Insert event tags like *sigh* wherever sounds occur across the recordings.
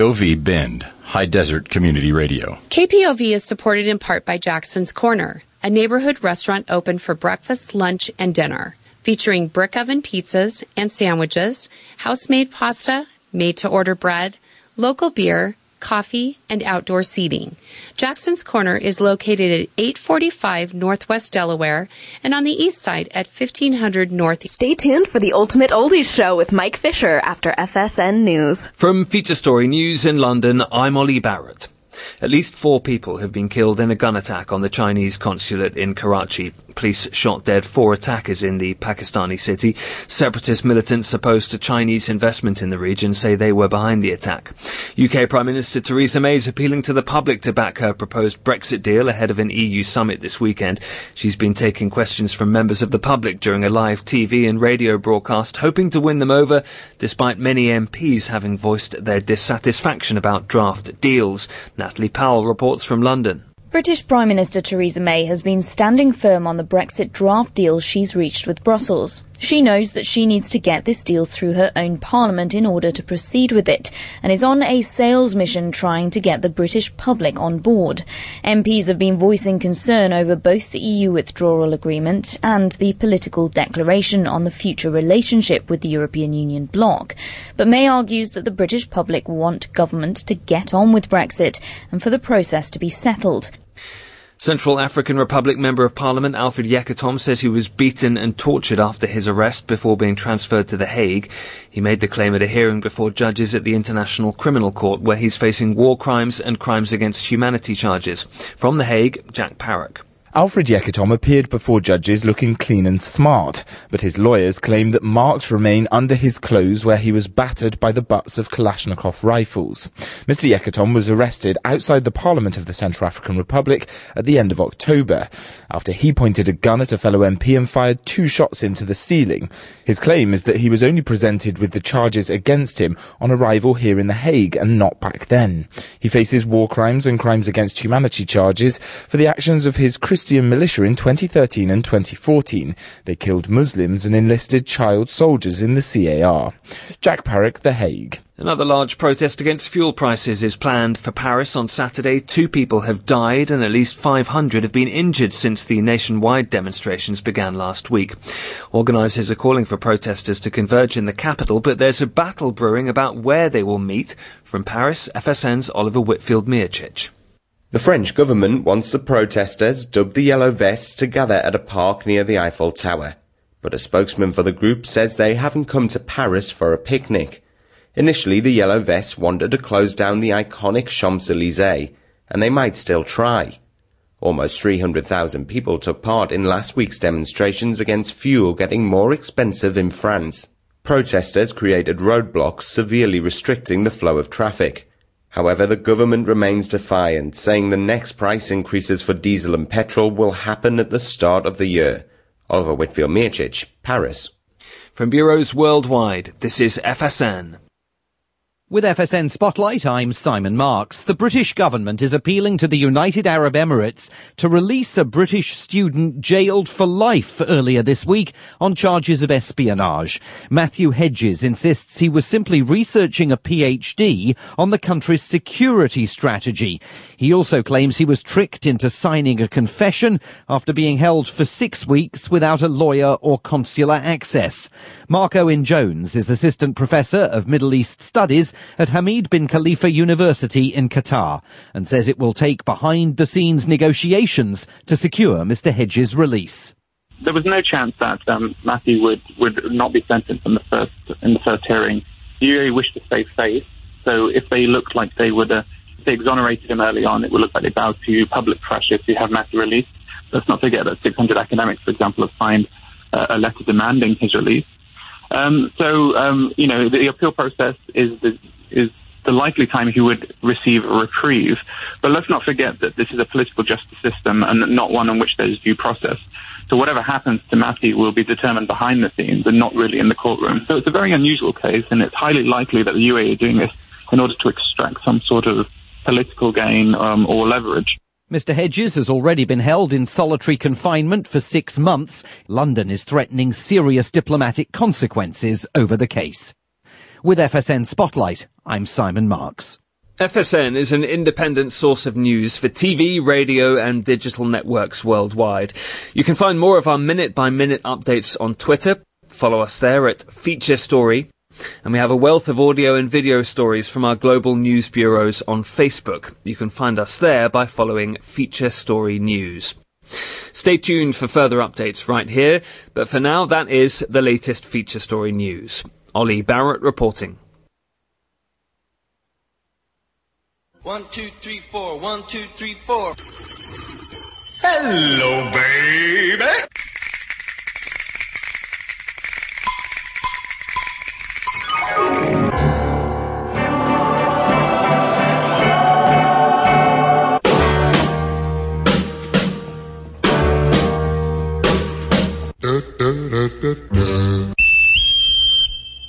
OV Bend, High Desert Community Radio. KPOV is supported in part by Jackson's Corner, a neighborhood restaurant open for breakfast, lunch, and dinner, featuring brick oven pizzas and sandwiches, house made pasta, made to order bread, local beer, coffee, and outdoor seating. Jackson's Corner is located at 845 Northwest Delaware and on the east side at 1500 North. Stay tuned for the Ultimate Oldies Show with Mike Fisher after FSN News. From Feature Story News in London, I'm Ollie Barrett. At least four people have been killed in a gun attack on the Chinese consulate in Karachi. Police shot dead four attackers in the Pakistani city. Separatist militants opposed to Chinese investment in the region say they were behind the attack. UK Prime Minister Theresa May is appealing to the public to back her proposed Brexit deal ahead of an EU summit this weekend. She's been taking questions from members of the public during a live TV and radio broadcast, hoping to win them over, despite many MPs having voiced their dissatisfaction about draft deals. Natalie Powell reports from London. British Prime Minister Theresa May has been standing firm on the Brexit draft deal she's reached with Brussels. She knows that she needs to get this deal through her own parliament in order to proceed with it and is on a sales mission trying to get the British public on board. MPs have been voicing concern over both the EU withdrawal agreement and the political declaration on the future relationship with the European Union bloc. But May argues that the British public want government to get on with Brexit and for the process to be settled. Central African Republic Member of Parliament Alfred Yekatom says he was beaten and tortured after his arrest before being transferred to The Hague. He made the claim at a hearing before judges at the International Criminal Court where he's facing war crimes and crimes against humanity charges. From The Hague, Jack Parrock. Alfred Yekatom appeared before judges looking clean and smart, but his lawyers claim that marks remain under his clothes where he was battered by the butts of Kalashnikov rifles. Mr. Yekatom was arrested outside the Parliament of the Central African Republic at the end of October, after he pointed a gun at a fellow MP and fired two shots into the ceiling. His claim is that he was only presented with the charges against him on arrival here in The Hague and not back then. He faces war crimes and crimes against humanity charges for the actions of his Christian militia in 2013 and 2014. They killed Muslims and enlisted child soldiers in the CAR. Jack Parrock, The Hague. Another large protest against fuel prices is planned for Paris on Saturday. Two people have died and at least 500 have been injured since the nationwide demonstrations began last week. Organisers are calling for protesters to converge in the capital, but there's a battle brewing about where they will meet. From Paris, FSN's Oliver Whitfield Miocic. The French government wants the protesters, dubbed the Yellow Vests, to gather at a park near the Eiffel Tower. But a spokesman for the group says they haven't come to Paris for a picnic. Initially, the Yellow Vests wanted to close down the iconic Champs-Élysées, and they might still try. Almost 300,000 people took part in last week's demonstrations against fuel getting more expensive in France. Protesters created roadblocks severely restricting the flow of traffic. However, the government remains defiant, saying the next price increases for diesel and petrol will happen at the start of the year. Oliver Whitfield Miocic, Paris. From bureaus worldwide, this is FSN. With FSN Spotlight, I'm Simon Marks. The British government is appealing to the United Arab Emirates to release a British student jailed for life earlier this week on charges of espionage. Matthew Hedges insists he was simply researching a PhD on the country's security strategy. He also claims he was tricked into signing a confession after being held for six weeks without a lawyer or consular access. Marc Owen Jones is Assistant Professor of Middle East Studies at Hamad bin Khalifa University in Qatar and says it will take behind the scenes negotiations to secure Mr. Hedges' release. There was no chance that um, Matthew would, would not be sentenced in the first in the first hearing. The UAE wished to save face, so if they looked like they would, uh, if they exonerated him early on, it would look like they bowed to public pressure to have Matthew released. Let's not forget that 600 academics, for example, have signed uh, a letter demanding his release. Um, so, um, you know, the appeal process is the, is the likely time he would receive a reprieve. But let's not forget that this is a political justice system and not one in which there's due process. So whatever happens to Matthew will be determined behind the scenes and not really in the courtroom. So it's a very unusual case, and it's highly likely that the UAE are doing this in order to extract some sort of political gain um, or leverage. Mr. Hedges has already been held in solitary confinement for six months. London is threatening serious diplomatic consequences over the case. With FSN Spotlight, I'm Simon Marks. FSN is an independent source of news for TV, radio, and digital networks worldwide. You can find more of our minute by minute updates on Twitter. Follow us there at Feature Story. And we have a wealth of audio and video stories from our global news bureaus on Facebook. You can find us there by following Feature Story News. Stay tuned for further updates right here, but for now, that is the latest Feature Story News. Ollie Barrett reporting. One, two, three, four. One, two, three, four. Hello, baby.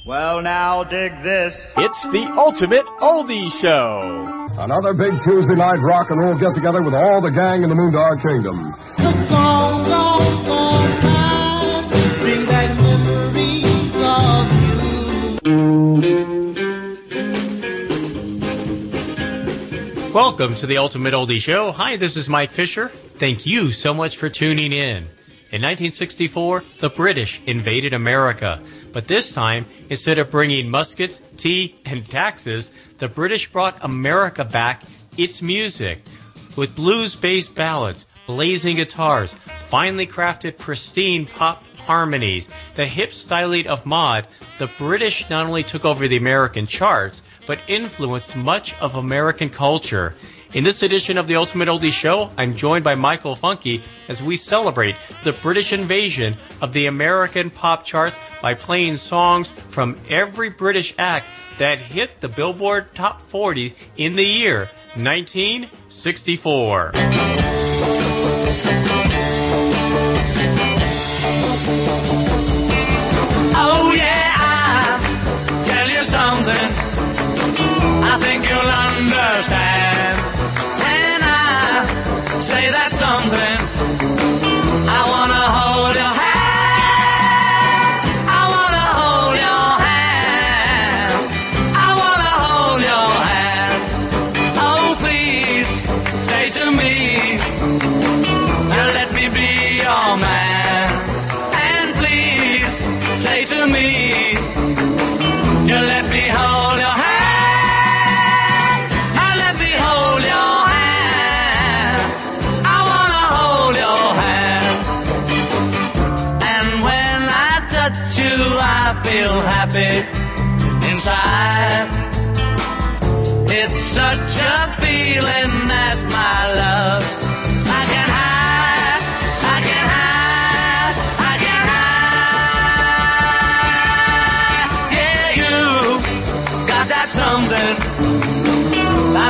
Well, now dig this. It's the ultimate oldie show. Another big Tuesday night rock and roll get together with all the gang in the Moondog Kingdom. The songs of the Welcome to the Ultimate Oldie Show. Hi, this is Mike Fisher. Thank you so much for tuning in. In 1964, the British invaded America. But this time, instead of bringing muskets, tea, and taxes, the British brought America back its music. With blues-based ballads, blazing guitars, finely crafted pristine pop harmonies, the hip styling of mod, the British not only took over the American charts, but influenced much of American culture. In this edition of the Ultimate Oldie Show, I'm joined by Michael Funky as we celebrate the British invasion of the American pop charts by playing songs from every British act that hit the Billboard Top 40 in the year 1964. Something. I think you'll understand when I say that something. I wanna hold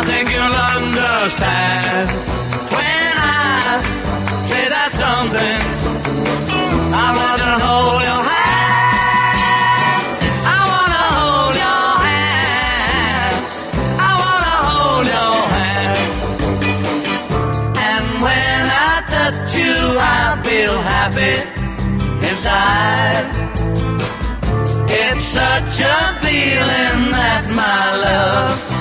think you'll understand when I say that something. I want to hold your hand. I want to hold your hand. I want to hold your hand. And when I touch you, I feel happy inside. It's such a feeling that my love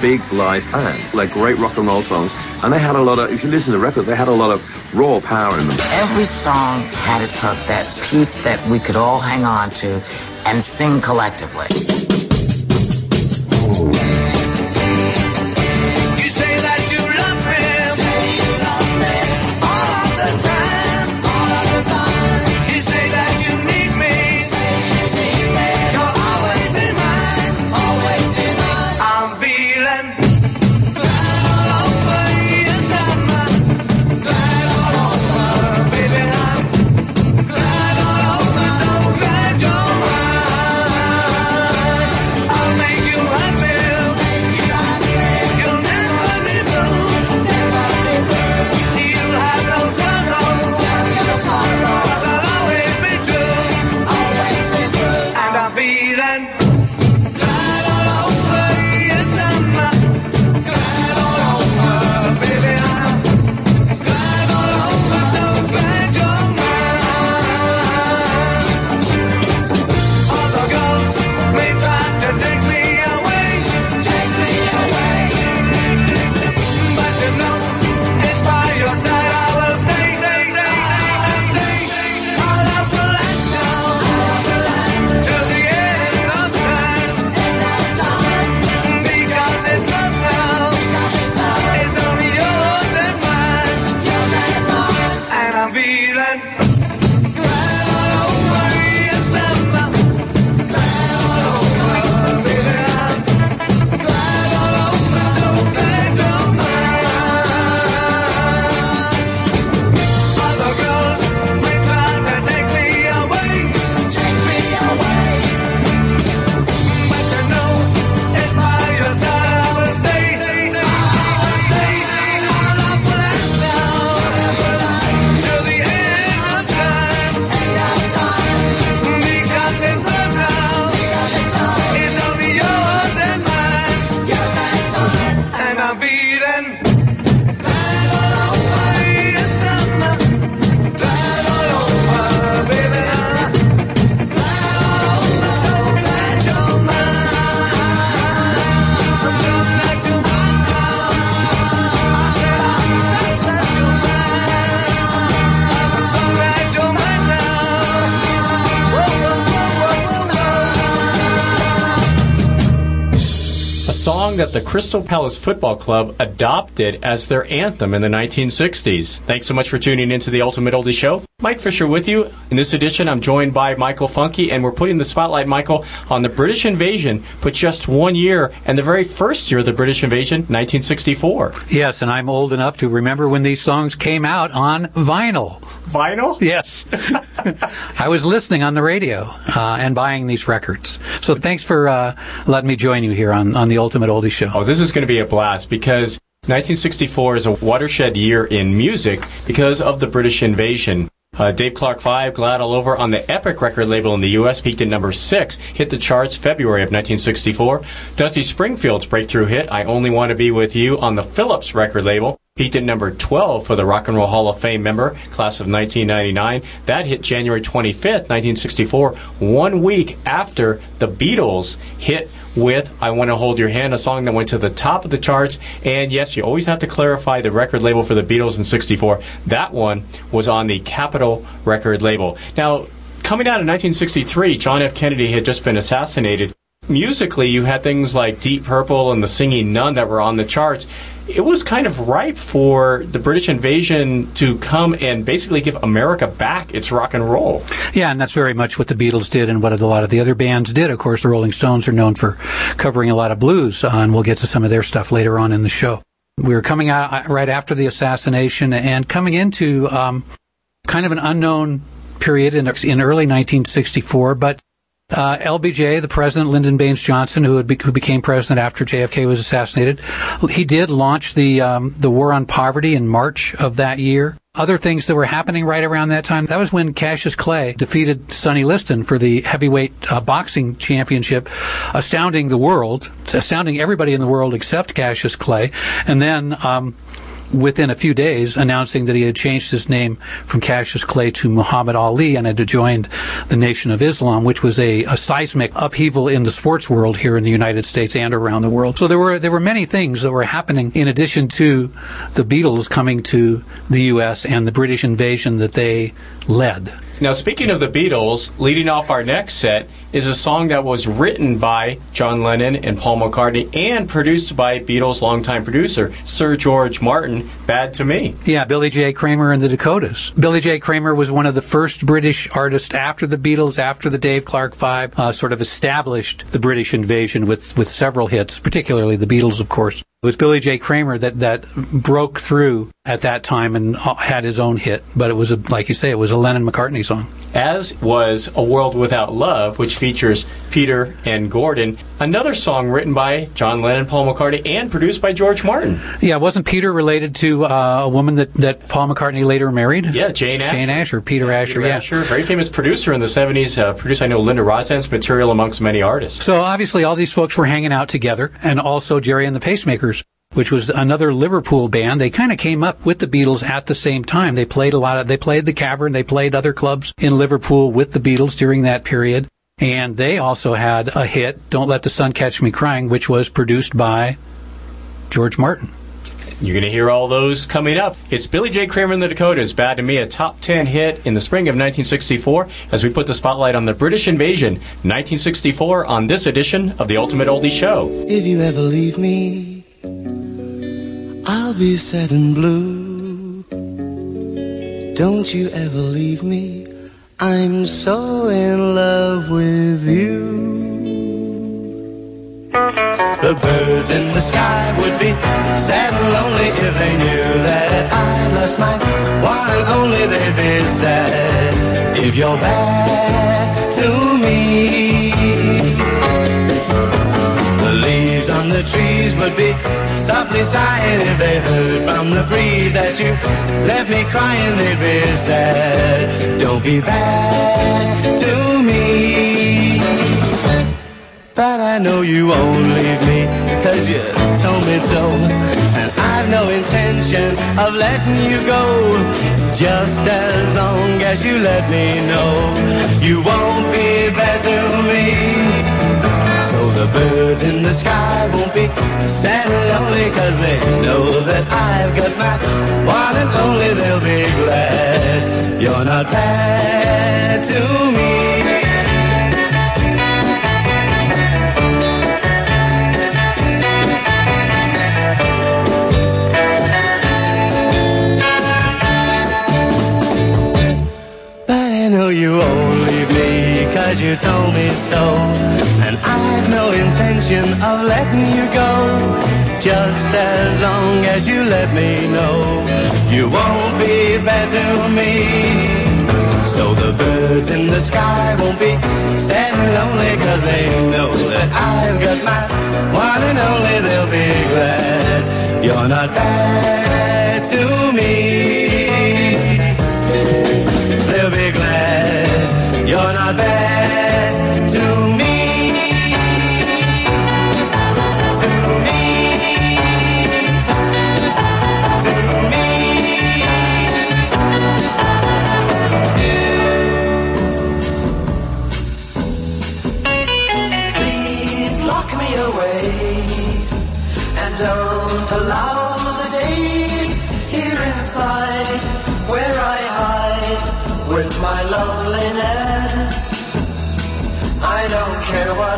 Big live band, like great rock and roll songs, and they had a lot of. If you listen to the record, they had a lot of raw power in them. Every song had its hook, that piece that we could all hang on to and sing collectively. That the Crystal Palace Football Club adopted as their anthem in the 1960s. Thanks so much for tuning into the Ultimate Oldie Show. Mike Fisher with you. In this edition, I'm joined by Michael Funky, and we're putting the spotlight, Michael, on the British invasion, but just one year, and the very first year of the British invasion, 1964. Yes, and I'm old enough to remember when these songs came out on vinyl. Vinyl? Yes. *laughs* *laughs* I was listening on the radio uh, and buying these records. So thanks for uh, letting me join you here on, on the Ultimate Oldie Show. Oh, this is going to be a blast because 1964 is a watershed year in music because of the British invasion. Uh, Dave Clark 5, Glad All Over on the Epic record label in the U.S. peaked at number 6, hit the charts February of 1964. Dusty Springfield's breakthrough hit, I Only Want to Be With You on the Philips record label peaked at number 12 for the Rock and Roll Hall of Fame member, class of 1999. That hit January 25th, 1964, one week after the Beatles hit with I Want to Hold Your Hand, a song that went to the top of the charts. And yes, you always have to clarify the record label for the Beatles in 64. That one was on the Capitol record label. Now, coming out in 1963, John F. Kennedy had just been assassinated. Musically, you had things like Deep Purple and The Singing Nun that were on the charts it was kind of ripe for the British invasion to come and basically give America back its rock and roll. Yeah, and that's very much what the Beatles did and what a lot of the other bands did. Of course, the Rolling Stones are known for covering a lot of blues, uh, and we'll get to some of their stuff later on in the show. We were coming out right after the assassination and coming into um, kind of an unknown period in, in early 1964, but uh, LBJ, the president, Lyndon Baines Johnson, who, be, who became president after JFK was assassinated, he did launch the um, the war on poverty in March of that year. Other things that were happening right around that time. That was when Cassius Clay defeated Sonny Liston for the heavyweight uh, boxing championship, astounding the world, astounding everybody in the world except Cassius Clay. And then um, within a few days announcing that he had changed his name from Cassius Clay to Muhammad Ali and had joined the Nation of Islam, which was a, a seismic upheaval in the sports world here in the United States and around the world. So there were there were many things that were happening in addition to the Beatles coming to the U.S. and the British invasion that they led. Now, speaking of the Beatles, leading off our next set is a song that was written by John Lennon and Paul McCartney and produced by Beatles' longtime producer, Sir George Martin, Bad to Me. Yeah, Billy J. Kramer and the Dakotas. Billy J. Kramer was one of the first British artists after the Beatles, after the Dave Clark Five, uh, sort of established the British invasion with, with several hits, particularly the Beatles, of course. It was Billy J. Kramer that, that broke through at that time and uh, had his own hit. But it was, a, like you say, it was a Lennon McCartney song. As was A World Without Love, which features Peter and Gordon, another song written by John Lennon, Paul McCartney, and produced by George Martin. Yeah, wasn't Peter related to uh, a woman that, that Paul McCartney later married? Yeah, Jane Asher. Jane Asher, Peter Asher, Peter yeah. Asher, very famous producer in the 70s, uh, produced, I know, Linda Ronstadt's material amongst many artists. So obviously all these folks were hanging out together, and also Gerry and the Pacemakers which was another Liverpool band. They kind of came up with the Beatles at the same time. They played a lot of, they played the Cavern, they played other clubs in Liverpool with the Beatles during that period. And they also had a hit, Don't Let the Sun Catch Me Crying, which was produced by George Martin. You're going to hear all those coming up. It's Billy J. Kramer in the Dakotas, Bad to Me, a top 10 hit in the spring of 1964 as we put the spotlight on the British invasion, 1964, on this edition of the Ultimate Oldie Show. If you ever leave me, I'll be sad and blue. Don't you ever leave me. I'm so in love with you. The birds in the sky would be sad and lonely if they knew that I lost my one and only. They'd be sad if you're bad the trees would be softly sighing if they heard from the breeze that you left me crying. They'd be sad. Don't be bad to me. But I know you won't leave me, cause you told me so. And I've no intention of letting you go. Just as long as you let me know you won't be bad to me. The birds in the sky won't be sad and lonely, cause they know that I've got my one and only. They'll be glad you're not bad to me. But I know you won't leave me cause you told me so intention of letting you go. Just as long as you let me know You won't be bad to me. So the birds in the sky won't be sad and lonely Cause they know that I've got my one and only They'll be glad you're not bad to me. They'll be glad you're not bad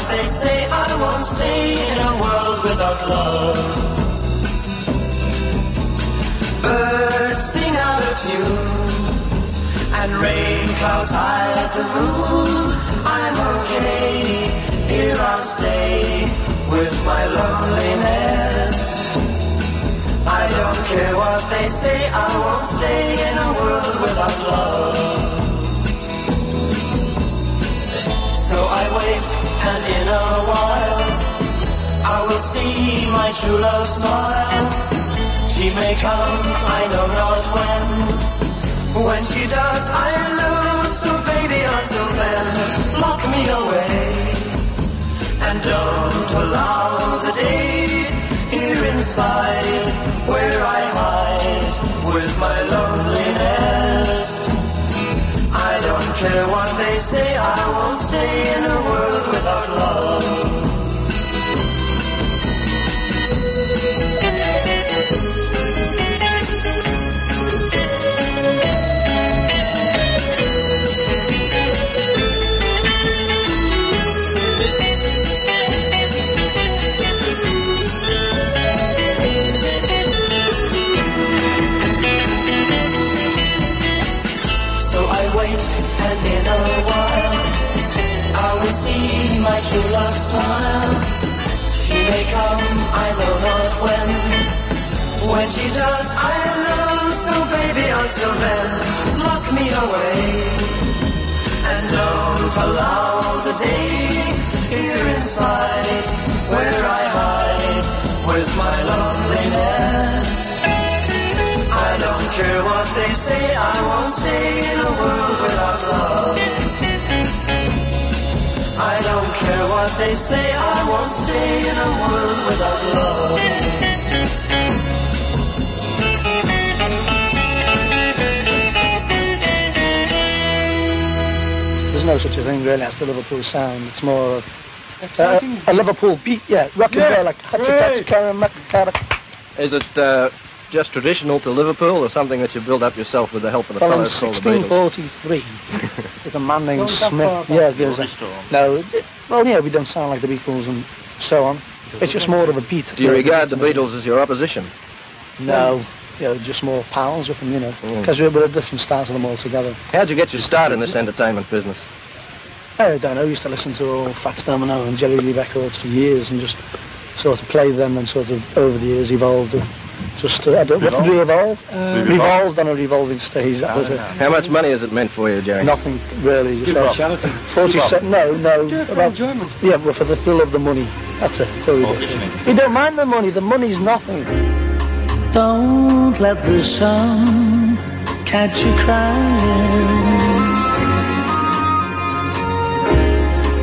they say, I won't stay in a world without love. Birds sing out of tune and rain clouds hide the moon. I'm okay, here I'll stay with my loneliness. I don't care what they say, I won't stay in a world without love. So I wait, and in a while I will see my true love smile. She may come, I know not when. When she does, I lose. So baby, until then, lock me away and don't allow the day here inside where I hide with my loneliness care what they say, I won't stay in a world without love. True love smile. She may come, I know not when. When she does, I'll know. So baby, until then, lock me away. And don't allow the day here inside where say, I won't stay in a world without love. There's no such a thing really as the Liverpool sound. It's more of uh, a Liverpool beat, yeah, rock and Yeah, roll, like Hutchie great. Touch, Karen McCarrick. Is it uh, just traditional to Liverpool or something that you build up yourself with the help of the Well, in fellows called the Beatles? 1643, there's a man named Going Smith. Yeah, there's a, no, it- well, yeah, we don't sound like the Beatles and so on. It's just more of a beat. Do you regard the Beatles as your opposition? No, you know, just more pals with them, you know, Mm. because we're, we're a different style to them altogether. How'd you get your start in this entertainment business? I don't know. I used to listen to all Fats Domino and Jerry Lee records for years and just sort of play them and sort of over the years evolved. And Just uh, I don't, what did we evolve? Uh, revolved on a revolving stage. That was it. How much money has it meant for you, Gerry? Nothing really. Give So up. Charity. Forty-seven. No, no. About, yeah, well, for the thrill of the money. That's it. That's all we do. We don't mind the money. The money's nothing. Don't let the sun catch you crying.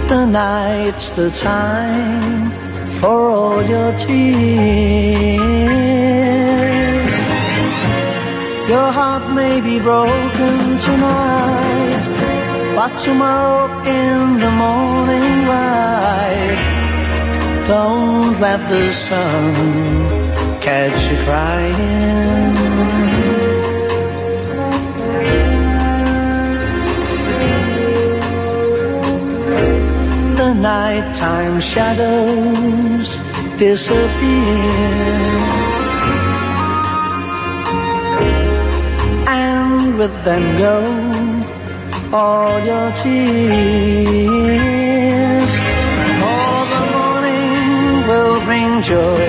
The night's the time for all your tears. Your heart may be broken tonight, but tomorrow in the morning light, don't let the sun catch you crying. Nighttime shadows disappear, and with them go all your tears. For the morning will bring joy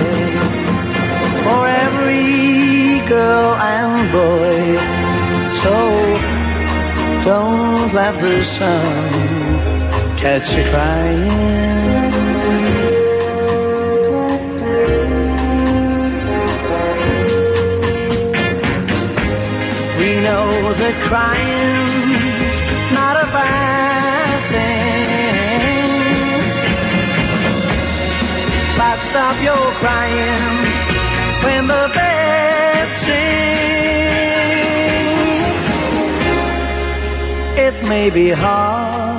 for every girl and boy. So don't let the sun catch you crying. We know that crying's not a bad thing. But stop your crying when the birds sing. It may be hard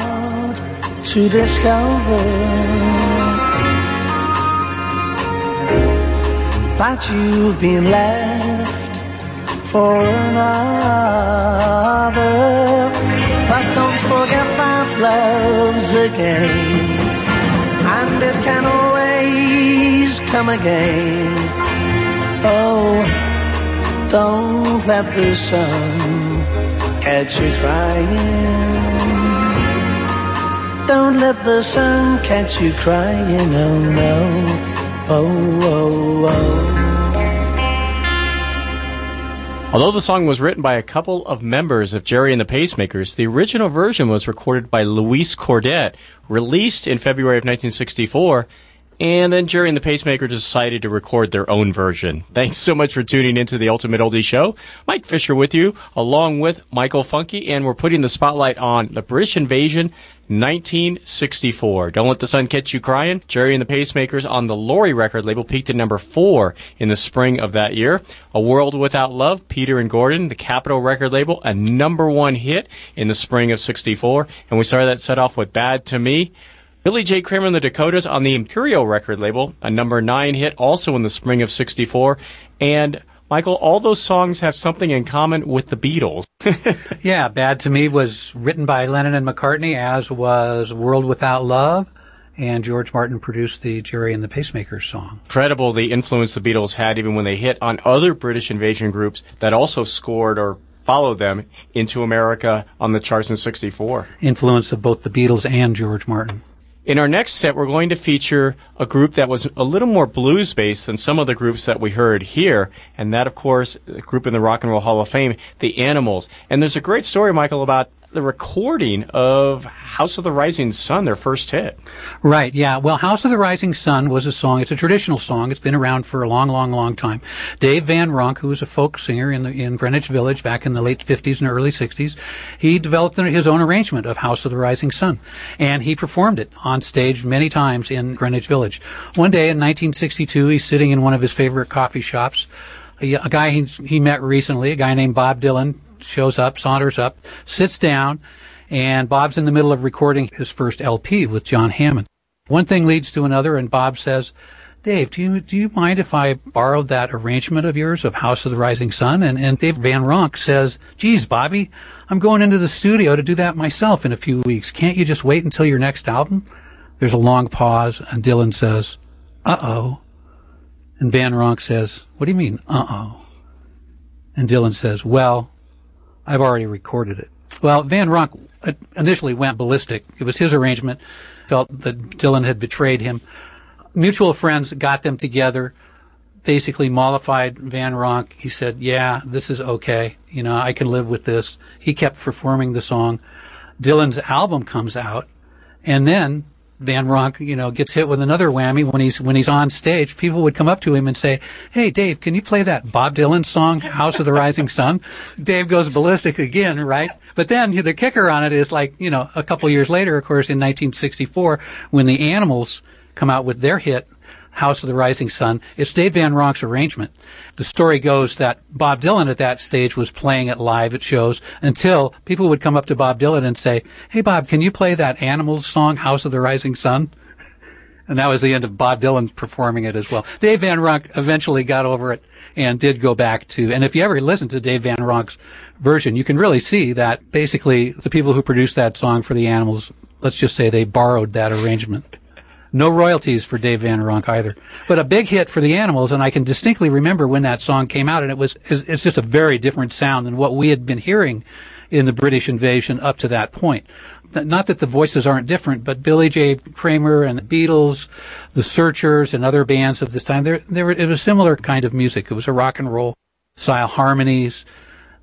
to discover that you've been left for another. But don't forget that love's a game, and it can always come again. Oh, don't let the sun catch you crying. Don't let the sun catch you crying, oh no, oh, oh, oh. Although the song was written by a couple of members of Gerry and the Pacemakers, the original version was recorded by Louise Cordet, released in February of 1964, And then Gerry and the Pacemaker decided to record their own version. Thanks so much for tuning into the Ultimate Oldie Show. Mike Fisher with you, along with Michael Funky, and we're putting the spotlight on the British invasion 1964. Don't let the sun catch you crying. Gerry and the Pacemakers on the Laurie record label peaked at number four in the spring of that year. A World Without Love, Peter and Gordon, the Capitol record label, a number one hit in the spring of 64. And we started that set off with Bad to Me. Billy J. Kramer and the Dakotas on the Imperial record label, a number nine hit also in the spring of 64. And Michael, all those songs have something in common with the Beatles. *laughs* yeah, Bad to Me was written by Lennon and McCartney, as was World Without Love, and George Martin produced the Gerry and the Pacemakers song. Incredible the influence the Beatles had even when they hit on other British invasion groups that also scored or followed them into America on the charts in 64. Influence of both the Beatles and George Martin. In our next set, we're going to feature a group that was a little more blues based than some of the groups that we heard here, and that, of course, a group in the Rock and Roll Hall of Fame, the Animals. And there's a great story, Michael, about the recording of House of the Rising Sun, their first hit. Right, yeah. Well, House of the Rising Sun was a song. It's a traditional song. It's been around for a long, long, long time. Dave Van Ronk, who was a folk singer in, the, in Greenwich Village back in the late 50s and early 60s, he developed his own arrangement of House of the Rising Sun. And he performed it on stage many times in Greenwich Village. One day in 1962, he's sitting in one of his favorite coffee shops. A, guy he, he met recently, a guy named Bob Dylan, shows up, saunters up, sits down, and Bob's in the middle of recording his first LP with John Hammond. One thing leads to another, and Bob says, Dave, do you, do you mind if I borrowed that arrangement of yours of House of the Rising Sun? And, and Dave Van Ronk says, geez, Bobby, I'm going into the studio to do that myself in a few weeks. Can't you just wait until your next album? There's a long pause, and Dylan says, uh-oh. And Van Ronk says, what do you mean, uh-oh? And Dylan says, well, I've already recorded it. Well, Van Ronk initially went ballistic. It was his arrangement, felt that Dylan had betrayed him. Mutual friends got them together, basically mollified Van Ronk. He said, yeah, this is okay. You know, I can live with this. He kept performing the song. Dylan's album comes out, and then Van Ronk, you know, gets hit with another whammy when he's when he's on stage. People would come up to him and say, "Hey, Dave, can you play that Bob Dylan song, House of the Rising Sun?" *laughs* Dave goes ballistic again, right? But then the kicker on it is like, you know, a couple years later, of course, in 1964, when the Animals come out with their hit House of the Rising Sun. It's Dave Van Ronk's arrangement. The story goes that Bob Dylan at that stage was playing it live at shows until people would come up to Bob Dylan and say, Hey Bob, can you play that Animals song, House of the Rising Sun? And that was the end of Bob Dylan performing it as well. Dave Van Ronk eventually got over it and did go back to, and if you ever listen to Dave Van Ronk's version, you can really see that basically the people who produced that song for the Animals, let's just say they borrowed that arrangement. No royalties for Dave Van Ronk either. But a big hit for the Animals, and I can distinctly remember when that song came out, and it was, it's just a very different sound than what we had been hearing in the British invasion up to that point. Not that the voices aren't different, but Billy J. Kramer and the Beatles, the Searchers, and other bands of this time, there, there, it was similar kind of music. It was a rock and roll style harmonies.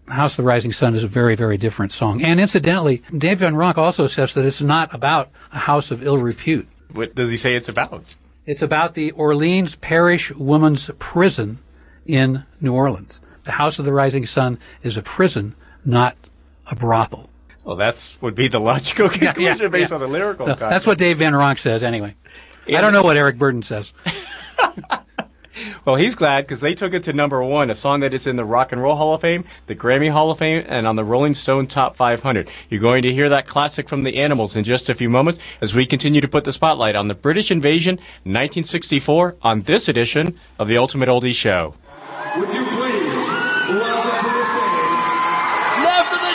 House of the Rising Sun is a very, very different song. And incidentally, Dave Van Ronk also says that it's not about a house of ill repute. What does he say it's about? It's about the Orleans Parish Women's Prison in New Orleans. The House of the Rising Sun is a prison, not a brothel. Well, that's would be the logical conclusion *laughs* yeah, yeah, based yeah. on the lyrical. So that's what Dave Van Ronk says, anyway. I don't know what Eric Burdon says. *laughs* Well, he's glad because they took it to number one, a song that is in the Rock and Roll Hall of Fame, the Grammy Hall of Fame, and on the Rolling Stone Top 500. You're going to hear that classic from the Animals in just a few moments as we continue to put the spotlight on the British invasion 1964 on this edition of the Ultimate Oldie Show. Would you please welcome to the stage Left of the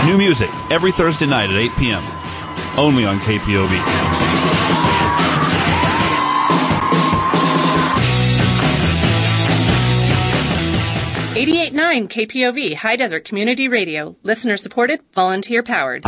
dial! New music every Thursday night at 8 p.m. Only on KPOV. 88.9 KPOV High Desert Community Radio. Listener supported, volunteer powered.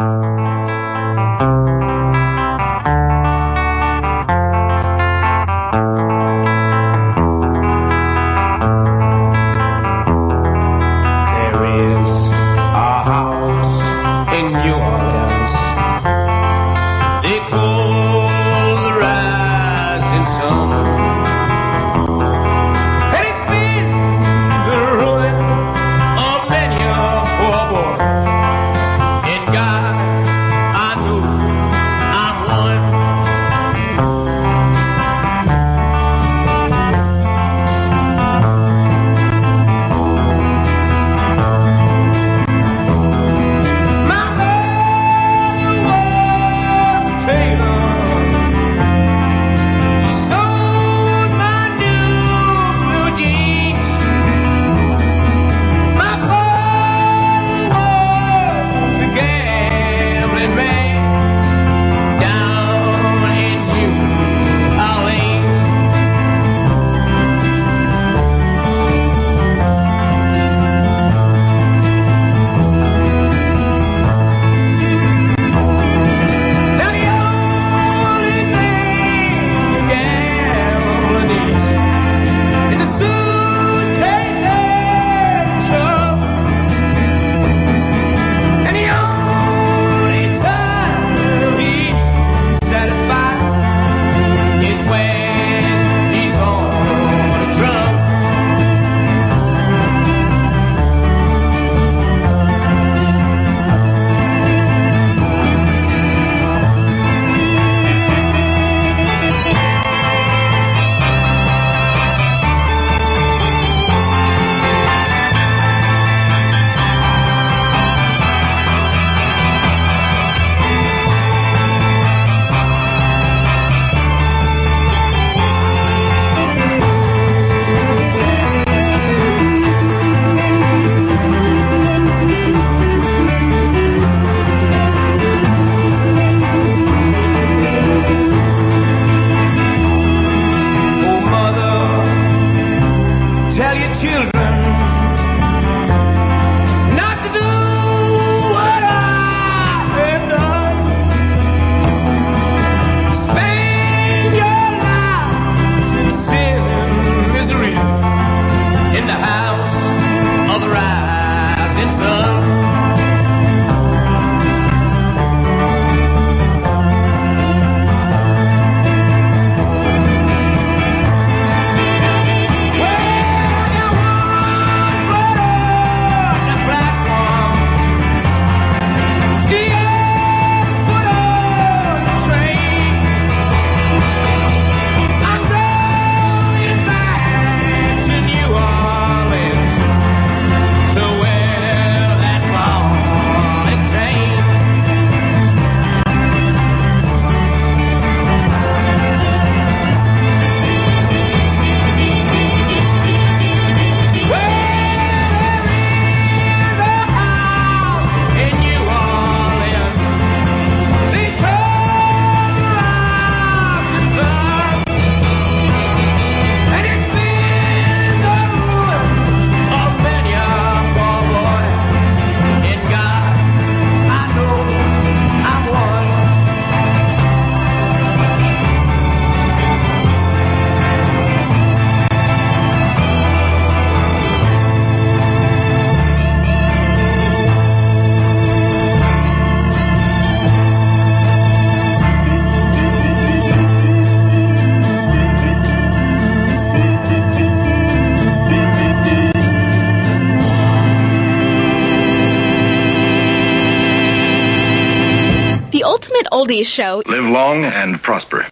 Ultimate show. Live long and prosper.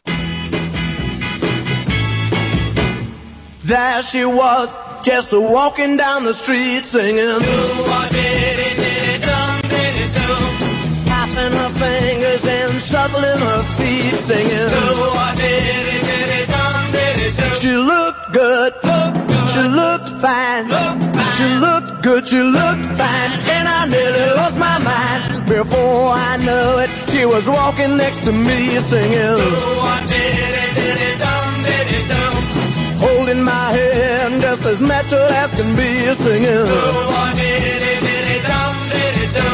There she was, just a walking down the street singing. Do diddy diddy dum diddy do. Tapping her fingers and shuffling her feet singing. Do diddy diddy dum diddy do. She looked good, she looked fine, she looked good, she looked fine, and I nearly lost my mind. Before I knew it, she was walking next to me singing. Holding my hand just as natural as can be singing.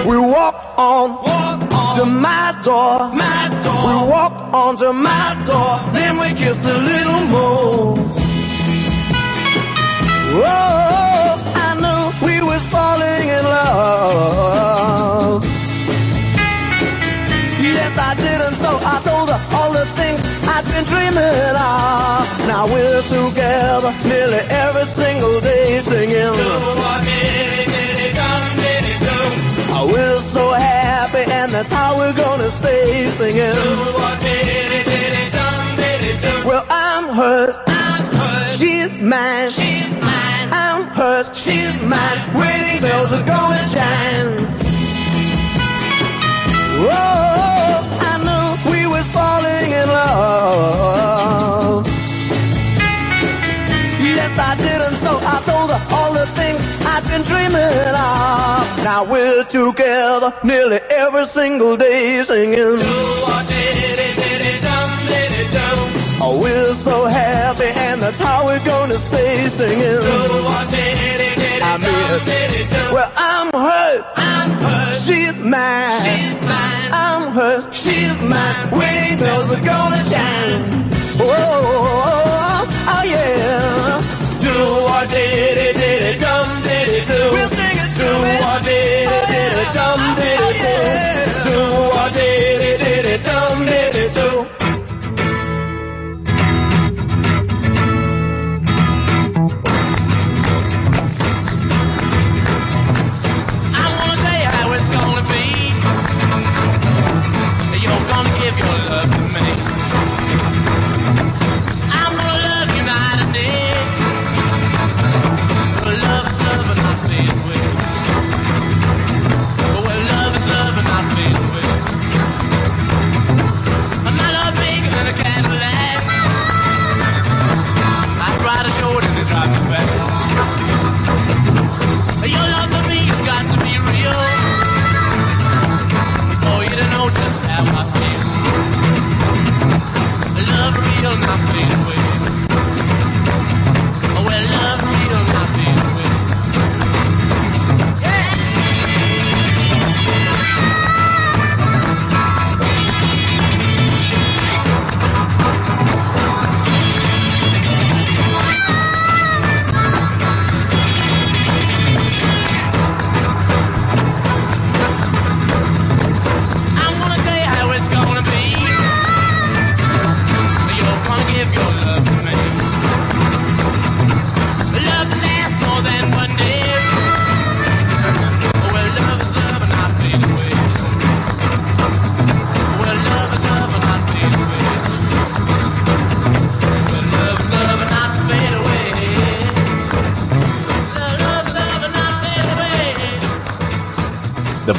We walk on, walk on to my door. We walk on to my door. Then we kissed a little more. Oh, I knew we was falling in love. I didn't, so I told her all the things I'd been dreaming of. Now we're together nearly every single day singing. Oh, we're so happy, and that's how we're gonna stay singing. Well, I'm hers. She's mine. She's mine. I'm hers. She's mine. Wedding bells are gonna chime. Whoa, in love. Yes, I did, and so I told her all the things I'd been dreaming of. Now we're together nearly every single day singing. Oh, we're so happy, and that's how we're gonna stay singing. I mean, well, I'm hers. I'm hers. She's mine. She's mine. I'm hers. She's mine. Wedding bells are gonna chime. Oh, oh, oh, yeah. Do what did it, did it, dum did it do. We'll sing it do what did it, did it, dum oh, did it do. Do what did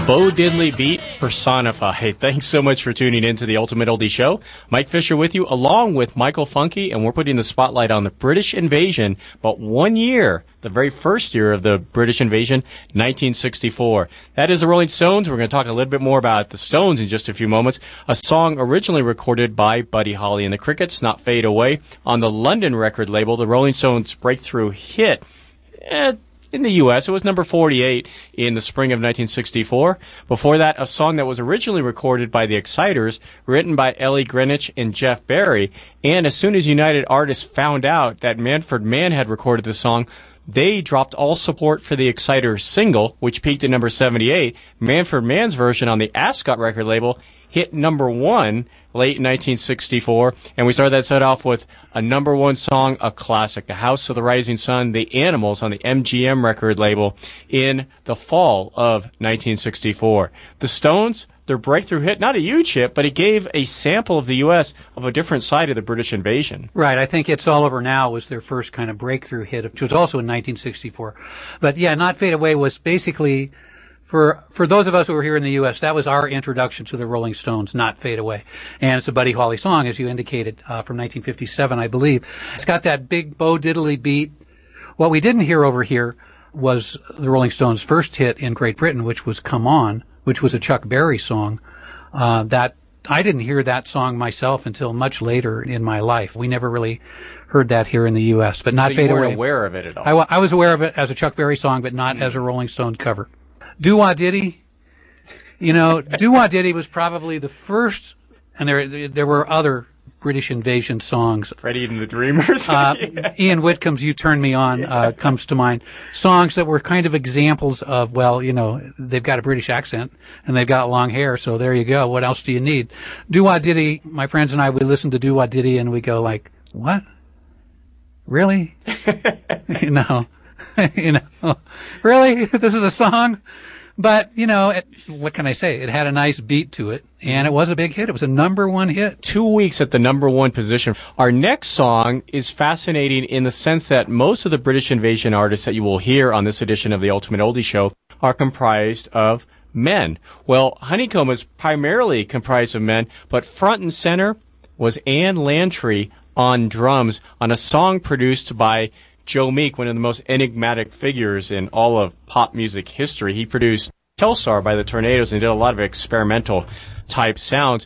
Bo Diddley beat personified. Thanks so much for tuning in to the Ultimate Oldie Show. Mike Fisher with you, along with Michael Funky, and we're putting the spotlight on the British invasion. But one year, the very first year of the British invasion, 1964. That is the Rolling Stones. We're going to talk a little bit more about the Stones in just a few moments. A song originally recorded by Buddy Holly and the Crickets, Not Fade Away, on the London record label, the Rolling Stones breakthrough hit. Eh, in the U.S. It was number 48 in the spring of 1964. Before that, a song that was originally recorded by the Exciters, written by Ellie Greenwich and Jeff Barry. And as soon as United Artists found out that Manfred Mann had recorded the song, they dropped all support for the Exciters single, which peaked at number 78. Manfred Mann's version on the Ascot record label hit number one late in 1964. And we started that set off with a number one song, a classic, The House of the Rising Sun, The Animals on the MGM record label in the fall of 1964. The Stones, their breakthrough hit, not a huge hit, but it gave a sample of the U.S. of a different side of the British invasion. Right. I think It's All Over Now was their first kind of breakthrough hit, which was also in 1964. But yeah, Not Fade Away was basically, for, for those of us who were here in the U.S., that was our introduction to the Rolling Stones, Not Fade Away. And it's a Buddy Holly song, as you indicated, uh, from 1957, I believe. It's got that big Bo Diddley beat. What we didn't hear over here was the Rolling Stones' first hit in Great Britain, which was Come On, which was a Chuck Berry song. Uh, that I didn't hear that song myself until much later in my life. We never really heard that here in the U.S., but not so Fade Away. aware of it at all. I, I was aware of it as a Chuck Berry song, but not as a Rolling Stone cover. Do Wah Diddy, you know, Do Wah Diddy was probably the first, and there there were other British invasion songs. Freddie and the Dreamers. uh, *laughs* Ian Whitcomb's "You Turn Me On" uh, comes to mind. Songs that were kind of examples of, well, you know, they've got a British accent and they've got long hair, so there you go. What else do you need? Do Wah Diddy. My friends and I we listen to Do Wah Diddy and we go like, what? Really? *laughs* you know, *laughs* you know, really? *laughs* This is a song? But, you know, it, what can I say? It had a nice beat to it, and it was a big hit. It was a number one hit. Two weeks at the number one position. Our next song is fascinating in the sense that most of the British invasion artists that you will hear on this edition of the Ultimate Oldie Show are comprised of men. Well, Honeycomb is primarily comprised of men, but front and center was Anne Lantree on drums on a song produced by Joe Meek, one of the most enigmatic figures in all of pop music history. He produced Telstar by the Tornadoes and did a lot of experimental type sounds.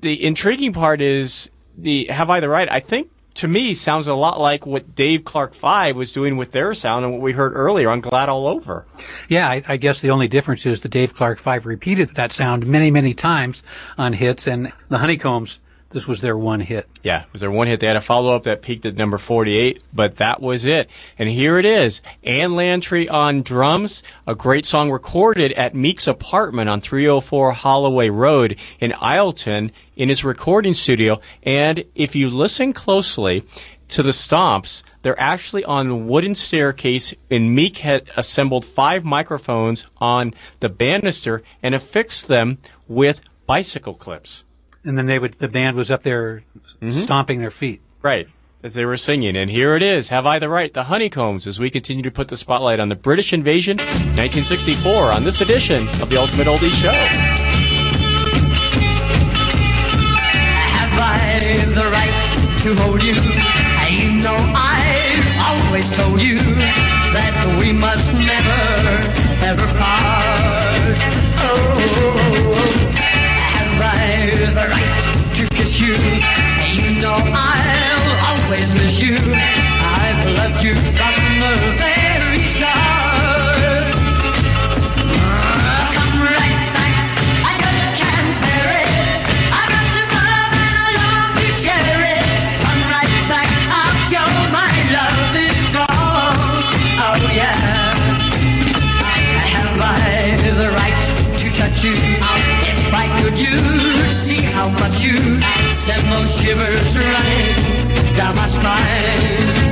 The intriguing part is the Have I the Right? I think to me sounds a lot like what Dave Clark 5 was doing with their sound and what we heard earlier on Glad All Over. Yeah, I, I guess the only difference is the Dave Clark Five repeated that sound many, many times on hits, and the Honeycombs, this was their one hit. Yeah, it was their one hit. They had a follow up that peaked at number 48, but that was it. And here it is. Anne Lantree on drums, a great song recorded at Meek's apartment on 304 Holloway Road in Islington in his recording studio. And if you listen closely to the stomps, they're actually on a wooden staircase, and Meek had assembled five microphones on the banister and affixed them with bicycle clips. And then they would, the band was up there mm-hmm. stomping their feet. Right. As they were singing. And here it is. Have I the right? The Honeycombs as we continue to put the spotlight on the British invasion 1964 on this edition of the Ultimate Oldies Show. Have I the right to hold you? You know I've always told you that we must never, ever part. You? Know I'll always miss you. I've loved you from the very start. Come right back. I just can't bear it. I got to love and I to share it. Come right back. I'll show my love strong. Oh yeah. Have I the right to touch you? If I could, you'd see how much you send those shivers running down my spine.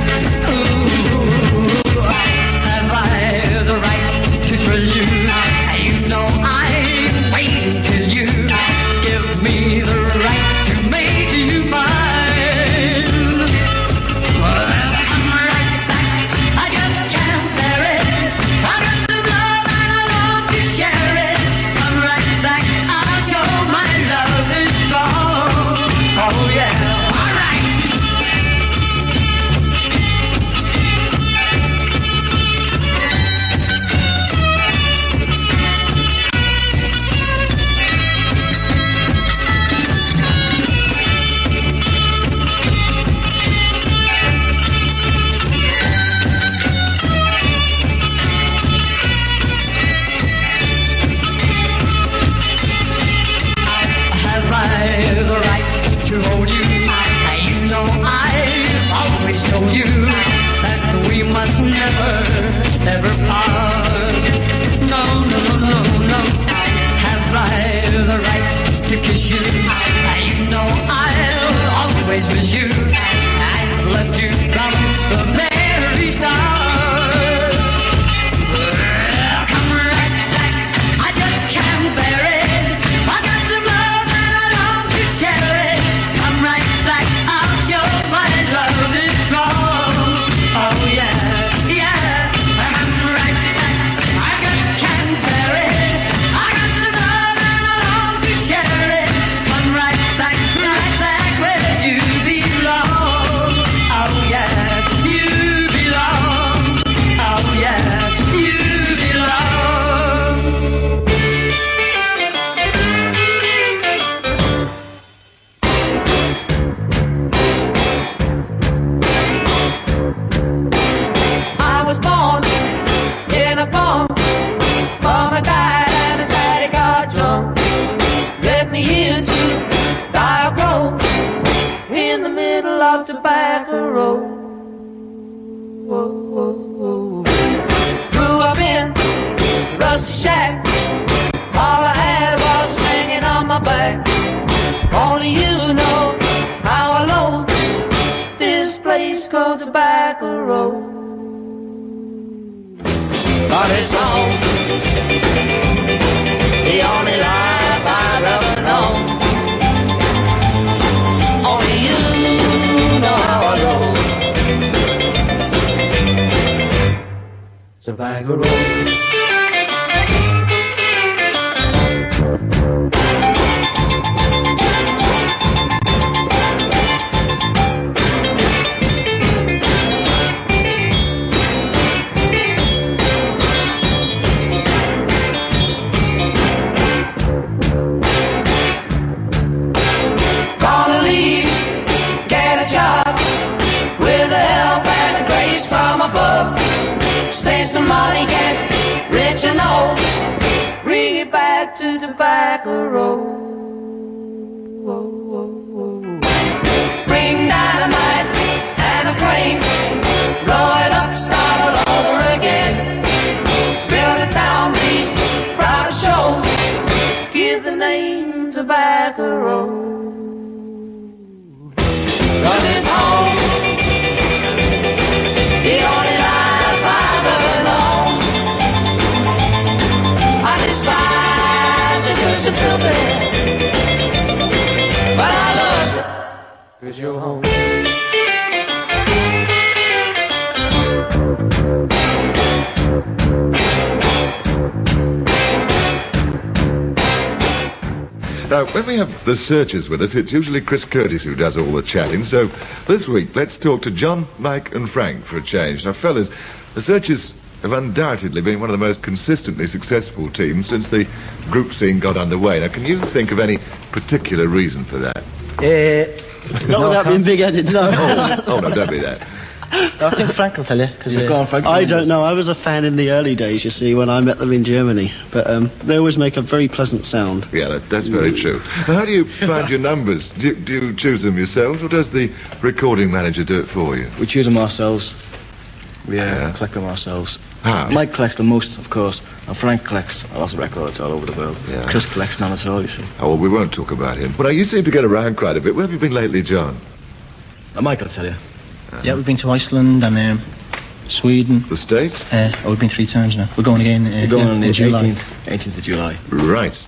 We searchers with us, it's usually Chris Curtis who does all the chatting. So this week, let's talk to John, Mike, and Frank for a change. Now, fellas, the searchers have undoubtedly been one of the most consistently successful teams since the group scene got underway. Now, can you think of any particular reason for that? Uh, not without being big-headed, no. oh, no, don't be that. I think Frank will tell you. Cause Yeah. Go on, Frank. I don't know. I was a fan in the early days, you see, when I met them in Germany. But um, they always make a very pleasant sound. Yeah, that, that's very true. Now, how do you find your numbers? Do, you- do you choose them yourselves, or does the recording manager do it for you? We choose them ourselves. We uh, Yeah. collect them ourselves. How? Mike collects the most, of course, and Frank collects a lot of records all over the world. Yeah. Chris collects none at all, you see. Oh, well, we won't talk about him. But now, you seem to get around quite a bit. Where have you been lately, John? Uh, Mike will tell you. Yeah, we've been to Iceland and um, Sweden. The States? Uh, oh, we've been three times now. We're going again. Uh, We're going on the in July. 18th, 18th of July. Right.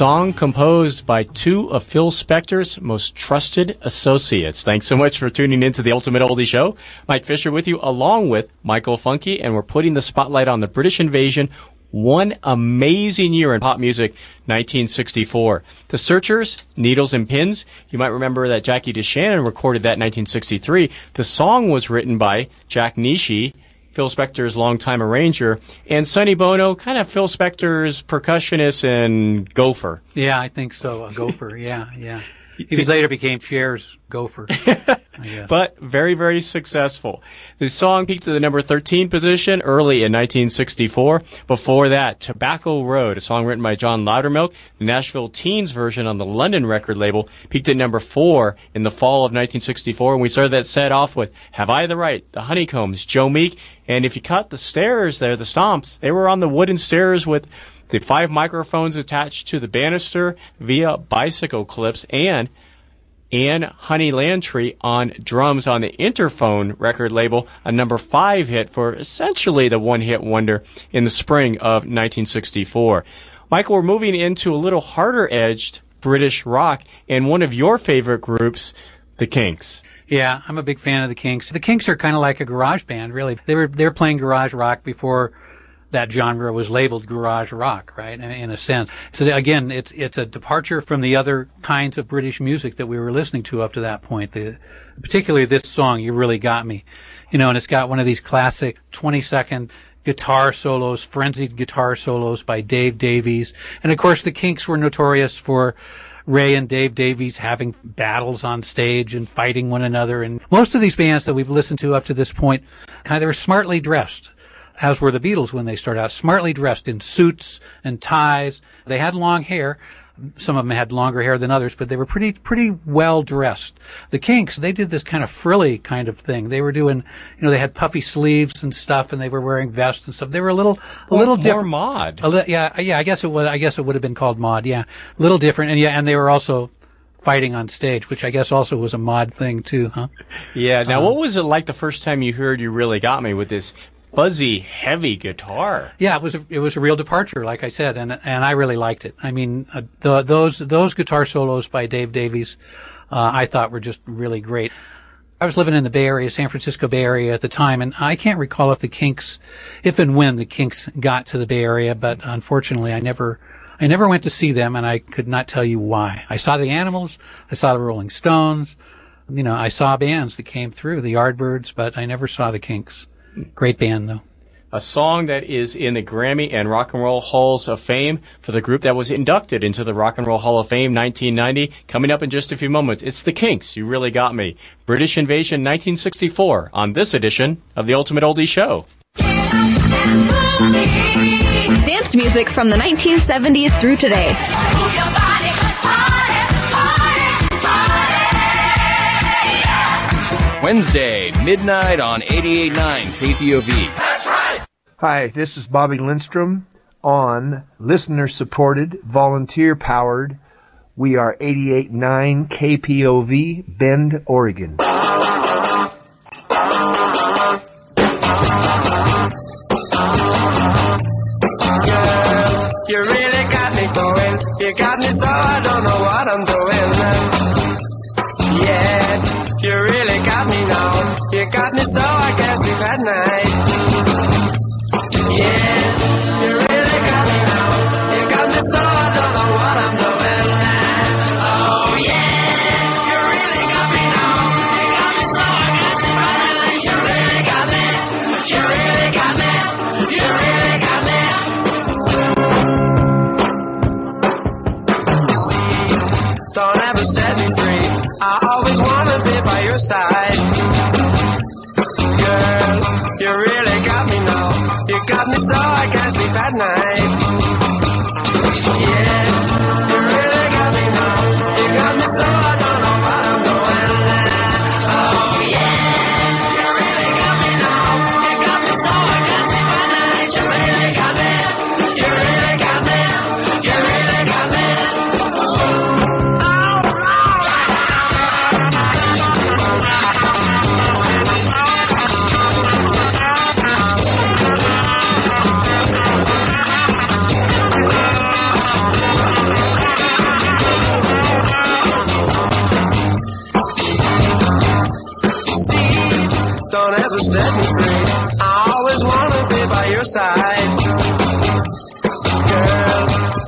Song composed by two of Phil Spector's most trusted associates. Thanks so much for tuning in to the Ultimate Oldie Show. Mike Fisher with you, along with Michael Funky, and we're putting the spotlight on the British invasion One amazing year in pop music, 1964. The Searchers, Needles and Pins. You might remember that Jackie DeShannon recorded that in 1963. The song was written by Jack Nitzsche, Phil Spector's longtime arranger, and Sonny Bono, kind of Phil Spector's percussionist and gopher. Yeah, I think so. A gopher. yeah, yeah. *laughs* He later became Cher's gopher. *laughs* but very, very successful. The song peaked at the number 13 position early in 1964. Before that, Tobacco Road, a song written by John Loudermilk, the Nashville Teens version on the London record label, peaked at number 4 in the fall of 1964. And we started that set off with Have I the Right, The Honeycombs, Joe Meek. And if you cut the stairs there, the stomps, they were on the wooden stairs with the five microphones attached to the banister via bicycle clips and Anne Honey Lantree on drums on the Interphon record label, a number five hit for essentially the one hit wonder in the spring of 1964. Michael, we're moving into a little harder edged British rock and one of your favorite groups, the Kinks. Yeah, I'm a big fan of the Kinks. The Kinks are kind of like a garage band, really. They were they were playing garage rock before that genre was labeled garage rock, right? In, in, a sense. So again, it's it's a departure from the other kinds of British music that we were listening to up to that point. The, particularly this song, "You Really Got Me," you know, and it's got one of these classic 20 second guitar solos, frenzied guitar solos by Dave Davies, and of course the Kinks were notorious for. Ray and Dave Davies having battles on stage and fighting one another. And most of these bands that we've listened to up to this point, kind of smartly dressed as were the Beatles when they started out, smartly dressed in suits and ties. They had long hair. Some of them had longer hair than others, but they were pretty, pretty well dressed. The Kinks, they did this kind of frilly kind of thing. They were doing, you know, they had puffy sleeves and stuff, and they were wearing vests and stuff. They were a little, a little more different. mod. A li- yeah, yeah. I guess it would. I guess it would have been called mod. Yeah, a little different, and yeah, and they were also fighting on stage, which I guess also was a mod thing too, huh? Yeah. Now, Uh, what was it like the first time you heard "You Really Got Me" with this fuzzy, heavy guitar? Yeah, it was a, it was a real departure, like I said, and and I really liked it. I mean, uh, the, those those guitar solos by Dave Davies, uh, I thought were just really great. I was living in the Bay Area, San Francisco Bay Area at the time, and I can't recall if the Kinks, if and when the Kinks got to the Bay Area, but unfortunately, I never. I never went to see them, and I could not tell you why. I saw the Animals, I saw the Rolling Stones, you know, I saw bands that came through, the Yardbirds, but I never saw the Kinks. Great band, though. A song that is in the Grammy and Rock and Roll Halls of Fame for the group that was inducted into the Rock and Roll Hall of Fame 1990. Coming up in just a few moments, it's the Kinks. You really got me. British Invasion 1964 on this edition of the Ultimate Oldie Show. Dance music from the 1970s through today. Wednesday, midnight on 88.9 KPOV. That's right! Hi, this is Bobby Lindstrom on listener supported, volunteer powered. We are 88.9 KPOV, Bend, Oregon. Girl, you really got me going. You got me so I don't know what I'm doing. Yeah, got me so I can't sleep at night. Yeah, night.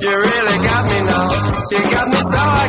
You really got me now. You got me so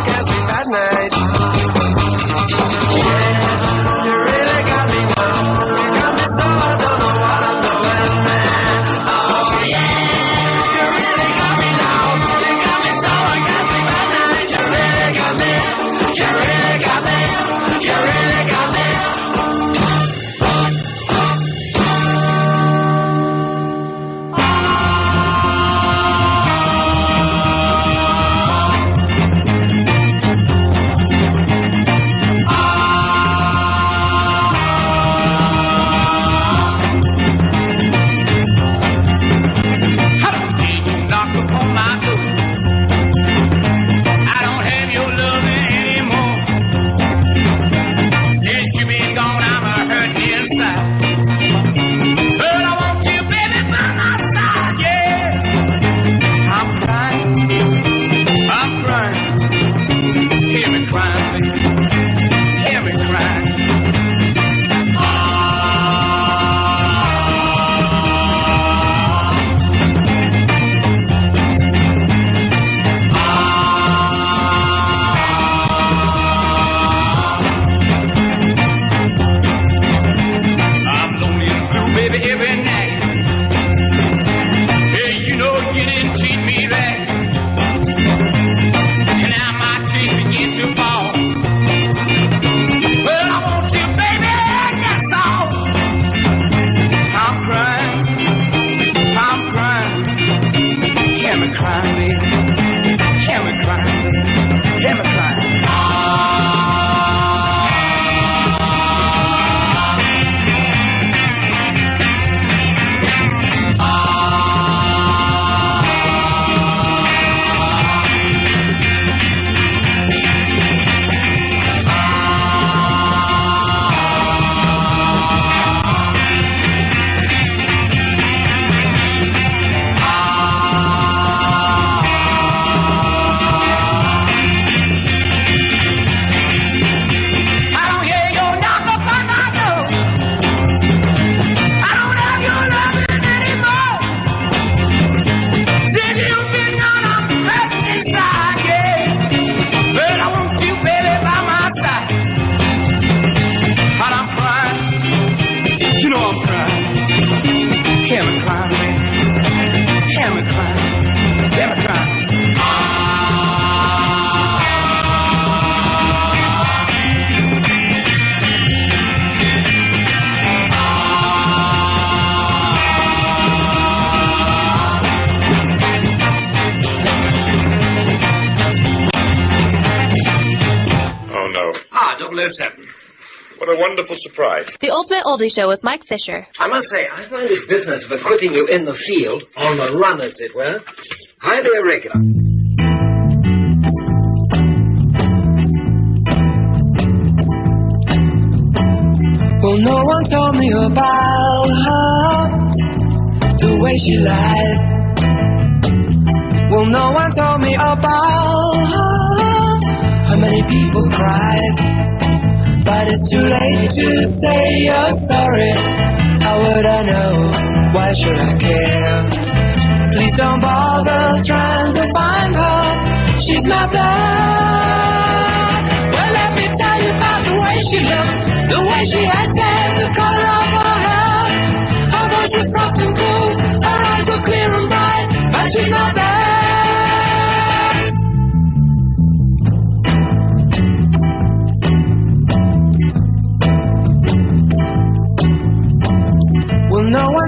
The Ultimate Oldie Show with Mike Fisher. I must say, I find this business of equipping you in the field, on the run as it were, highly irregular. Well, no one told me about her, the way she lied. Well, no one told me about her, how many people cried. But it's too late to say you're sorry. How would I know? Why should I care? Please don't bother trying to find her. She's not there. Well, let me tell you about the way she looked, the way she had acted, the color of her hair. Her voice was soft and cool, her eyes were clear and bright, but she's not there.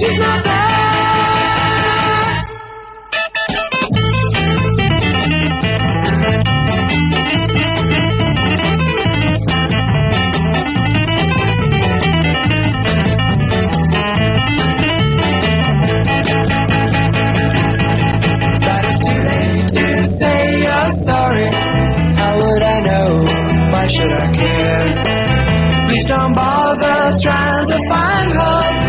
she's not there. But it's too late to say you're sorry. How would I know? Why should I care? Please don't bother trying to find her.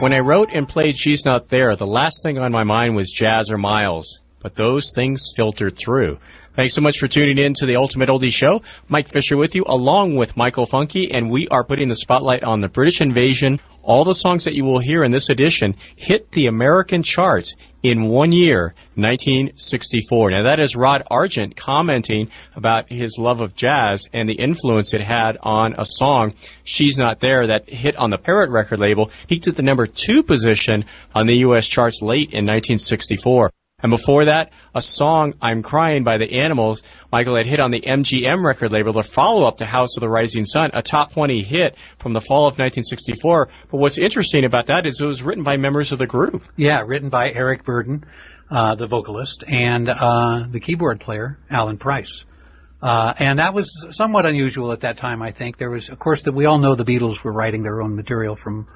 When I wrote and played She's Not There, the last thing on my mind was Jazz or Miles, but those things filtered through. Thanks so much for tuning in to the Ultimate Oldie Show. Mike Fisher with you, along with Michael Funky, and we are putting the spotlight on the British invasion. All the songs that you will hear in this edition hit the American charts in one year, 1964. Now that is Rod Argent commenting about his love of jazz and the influence it had on a song, She's Not There, that hit on the Parrot record label, He took the number two position on the U.S. charts late in 1964. And before that, a song, I'm Crying by the Animals, Michael had hit on the MGM record label, the follow-up to House of the Rising Sun, a top 20 hit from the fall of 1964. But what's interesting about that is it was written by members of the group. Yeah, written by Eric Burdon, uh, the vocalist, and uh, the keyboard player, Alan Price. Uh, and that was somewhat unusual at that time, I think. There was, of course, that we all know the Beatles were writing their own material from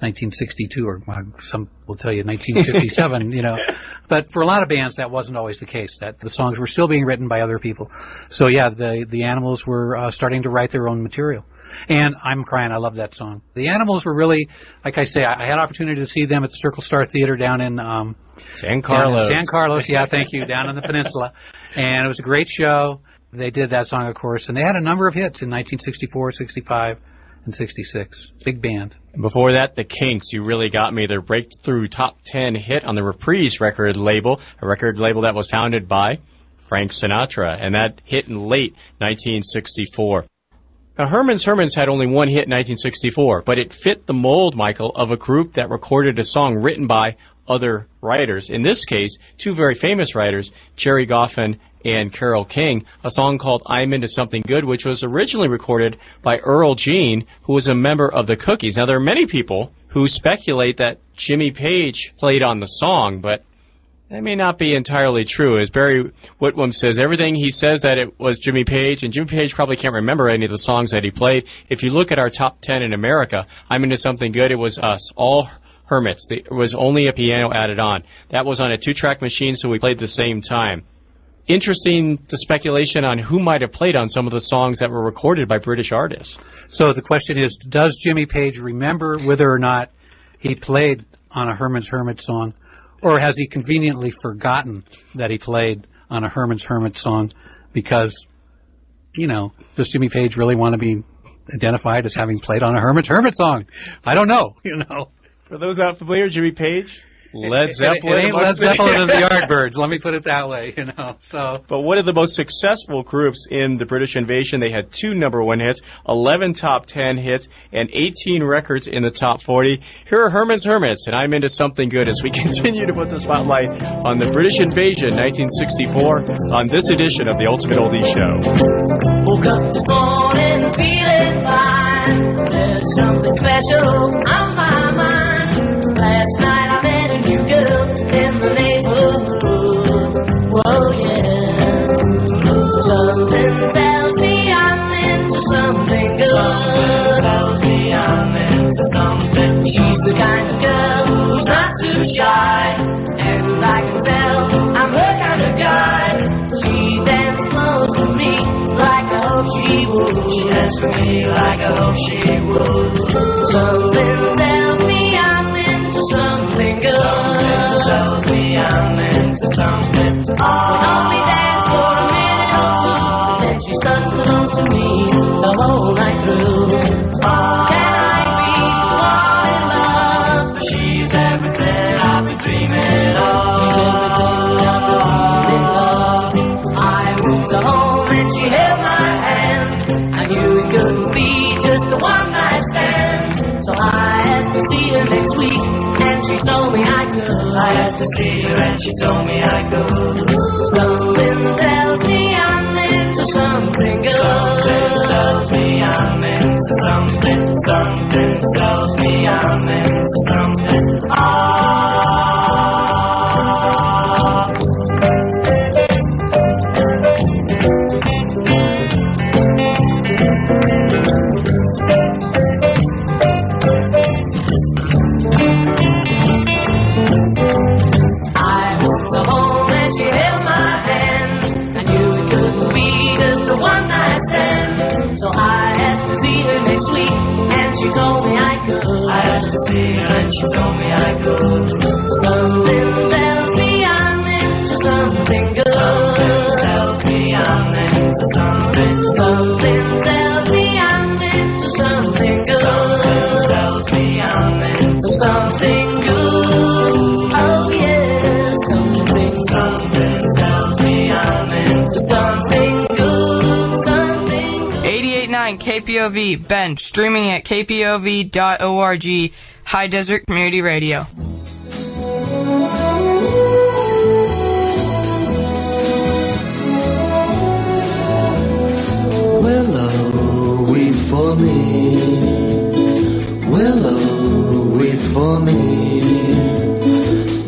1962, or some will tell you 1957, you know. *laughs* But for a lot of bands, that wasn't always the case. That the songs were still being written by other people. So yeah, the the Animals were uh, starting to write their own material. And I'm crying. I love that song. The Animals were really, like I say, I, I had opportunity to see them at the Circle Star Theater down in um, San Carlos. San Carlos, yeah, thank you, down on the peninsula. And it was a great show. They did that song, of course, and they had a number of hits in 1964, 65, and 66. Big band. Before that, the Kinks, You Really Got Me, their breakthrough top 10 hit on the Reprise record label, a record label that was founded by Frank Sinatra, and that hit in late 1964. Now, Herman's Hermits had only one hit in 1964, but it fit the mold, Michael, of a group that recorded a song written by other writers. In this case, two very famous writers, Gerry Goffin and Carole King, a song called I'm Into Something Good, which was originally recorded by Earl Jean, who was a member of the Cookies. Now, there are many people who speculate that Jimmy Page played on the song, but that may not be entirely true. As Barry Whitwam says, everything he says that it was Jimmy Page, and Jimmy Page probably can't remember any of the songs that he played. If you look at our top 10 in America, I'm Into Something Good, it was us. All Hermits. There was only a piano added on. That was on a two-track machine, so we played the same time. Interesting the speculation on who might have played on some of the songs that were recorded by British artists. So the question is, does Jimmy Page remember whether or not he played on a Herman's Hermit song, or has he conveniently forgotten that he played on a Herman's Hermit song because, you know, does Jimmy Page really want to be identified as having played on a Herman's Hermit song? I don't know, *laughs* you know. For those not familiar, Jimmy Page, Led It- Zeppelin. It, ain't Led amongst the- Zeppelin and the Yardbirds. Let me put it that way, you know. So, But one of the most successful groups in the British invasion, they had two number one hits, 11 top 10 hits, and 18 records in the top 40. Here are Herman's Hermits, and I'm into something good as we *laughs* continue to put the spotlight on the British invasion 1964 on this edition of the Ultimate Oldie Show. Woke up this morning feeling fine. There's something special on my mind. Last night I met a new girl in the neighborhood. Whoa, yeah. Something tells me I'm into something good. Something tells me I'm into something. She's the kind of girl who's not too shy. And I can tell I'm her kind of guy. She dances close to me like I hope she would. She dances for me like I hope she would. Something I'm into something. We only dance for a minute or two, then she stuck close to me the whole night she told me I could. I asked to see her, and she told me I could. Something tells me I'm into something good. Something tells me I'm into something. Something tells me I'm into something. Ah. She told me I could. Something tells me I'm into something good. Something tells me I'm into something. Something tells me I'm into something good. Something tells me I'm into something good. Oh yeah, something, something tells me I'm into something good. Something 88.9 KPOV, Bend, streaming at kpov.org, High Desert Community Radio. Willow, oh, weep for me. Willow, oh, weep for me.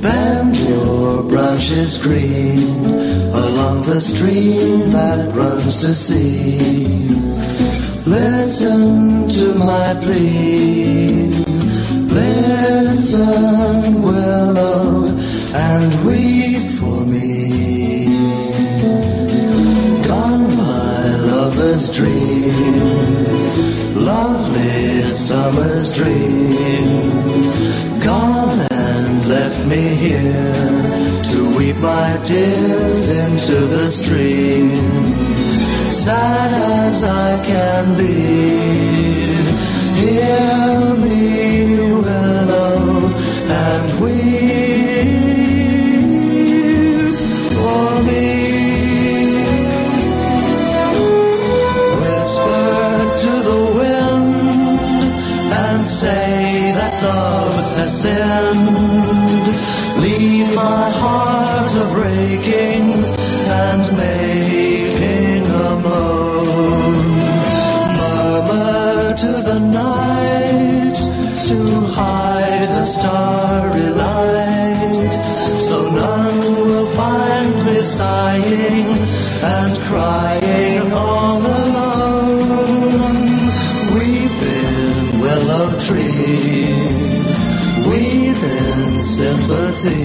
Bend your branches green along the stream that runs to sea. Listen to my plea. Listen, willow, and weep for me. Gone my lover's dream, lovely summer's dream. Gone and left me here to weep my tears into the stream. Sad as I can be, hear me, starry light, so none will find me sighing and crying all alone. Weeping willow tree, weeping sympathy.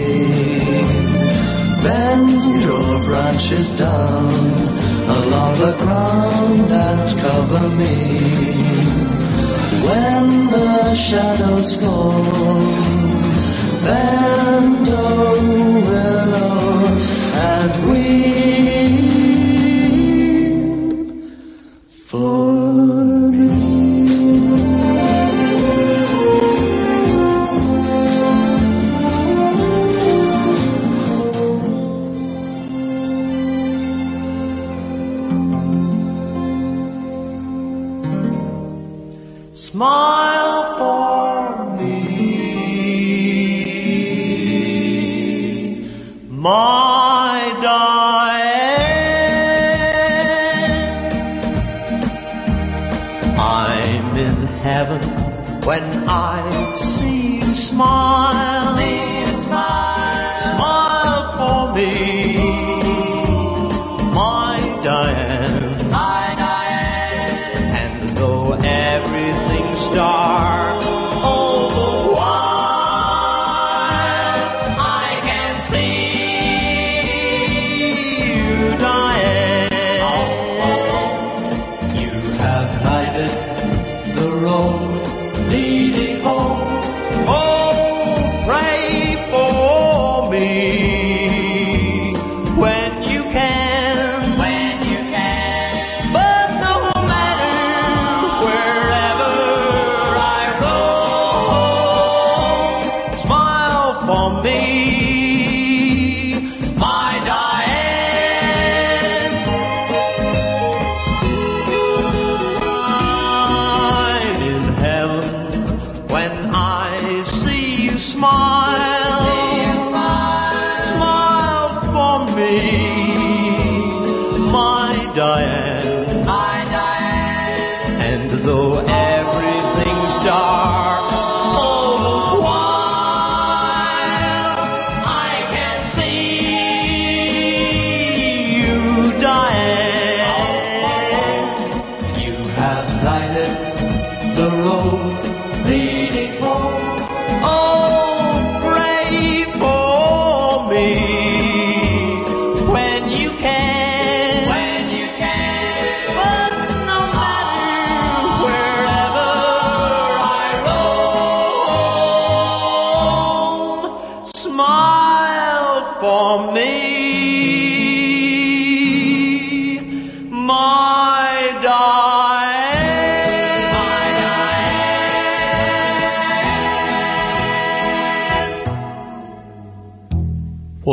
Bend your branches down along the ground and cover me. When the shadows fall, bend, oh willow, and weep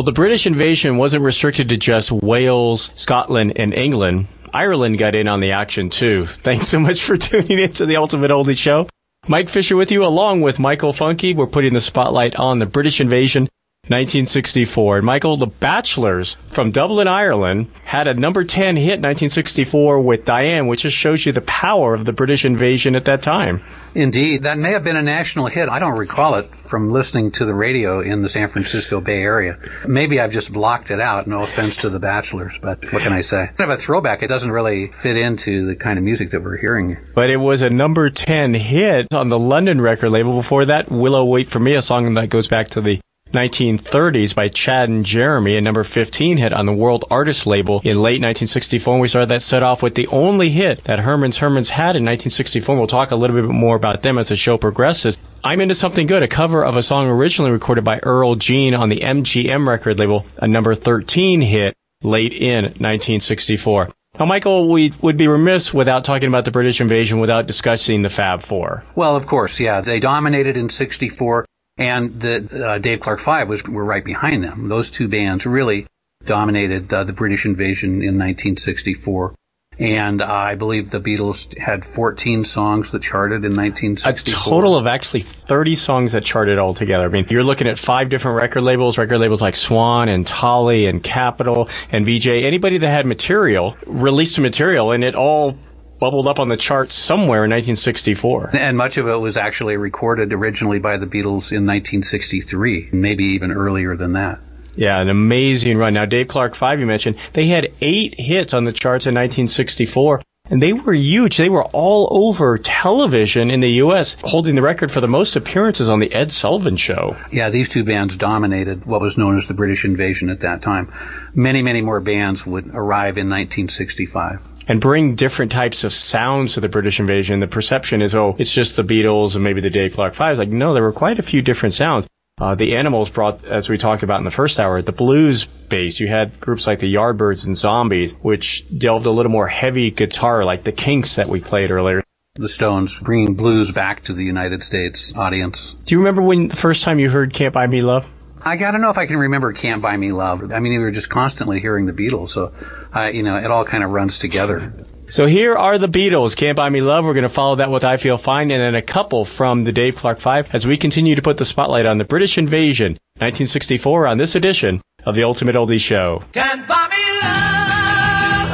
the British invasion wasn't restricted to just Wales, Scotland, and England. Ireland got in on the action too. Thanks so much for *laughs* tuning in to the Ultimate Oldie Show. Mike Fisher with you, along with Michael Funky. We're putting the spotlight on the British invasion 1964. And Michael, the Bachelors from Dublin, Ireland, had a number 10 hit 1964 with Diane, which just shows you the power of the British invasion at that time. Indeed, that may have been a national hit. I don't recall it from listening to the radio in the San Francisco Bay Area. Maybe I've just blocked it out. No offense to the Bachelors, but what can I say? Kind of a throwback. It doesn't really fit into the kind of music that we're hearing. But it was a number 10 hit on the London record label. Before that, Willow Wait for Me, a song that goes back to the 1930s by Chad and Jeremy, a number 15 hit on the World Artist label in late 1964. And we started that set off with the only hit that Herman's Hermits had in 1964. We'll talk a little bit more about them as the show progresses. I'm Into Something Good, a cover of a song originally recorded by Earl Jean on the MGM record label, a number 13 hit late in 1964. Now, Michael, we would be remiss without talking about the British invasion without discussing the Fab Four. Well, of course, yeah. They dominated in 64 and the uh, Dave Clark Five was were right behind them. Those two bands really dominated uh, the British invasion in 1964. And uh, I believe the Beatles had 14 songs that charted in 1964. A total of actually 30 songs that charted altogether. I mean, you're looking at five different record labels, record labels like Swan and Tollie and Capitol and Vee-Jay. Anybody that had material released material, and it all bubbled up on the charts somewhere in 1964. And much of it was actually recorded originally by the Beatles in 1963, maybe even earlier than that. Yeah, an amazing run. Now, Dave Clark 5, you mentioned, they had eight hits on the charts in 1964. And they were huge. They were all over television in the U.S., holding the record for the most appearances on the Ed Sullivan Show. Yeah, these two bands dominated what was known as the British invasion at that time. Many, many more bands would arrive in 1965 and bring different types of sounds to the British invasion. The perception is, oh, it's just the Beatles and maybe the Dave Clark Five. Like, no, there were quite a few different sounds. Uh, the Animals brought, as we talked about in the first hour, the blues bass. You had groups like the Yardbirds and Zombies, which delved a little more heavy guitar, like the Kinks that we played earlier. The Stones bringing blues back to the United States audience. Do you remember when the first time you heard "Can't Buy Me Love"? I gotta know if I can remember "Can't Buy Me Love." I mean, we were just constantly hearing the Beatles, so uh, you know, it all kind of runs together. So here are the Beatles, Can't Buy Me Love. We're going to follow that with I Feel Fine and then a couple from the Dave Clark Five as we continue to put the spotlight on the British invasion, 1964 on this edition of the Ultimate Oldie Show. Can't buy me love,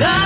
love,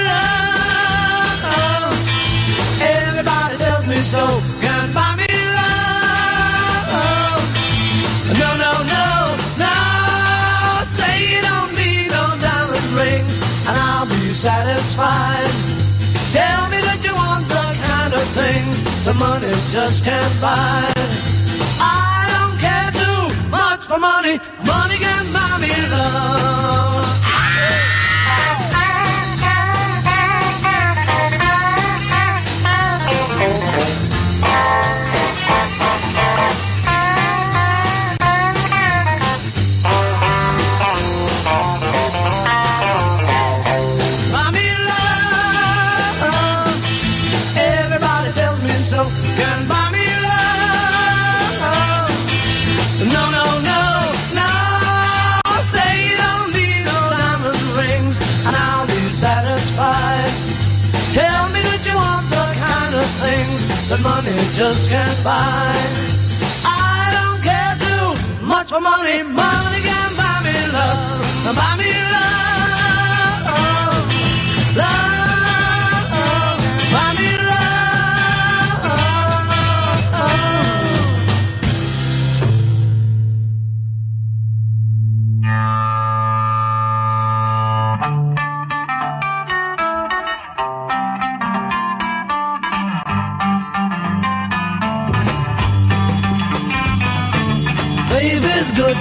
so, can buy me love. No, no, no, no. Say you don't need no diamond rings, and I'll be satisfied. Tell me that you want the kind of things the money just can't buy. I don't care too much for money. Money can buy me love. Money just can't buy. I don't care too much for money. Money can buy me love. Buy me love.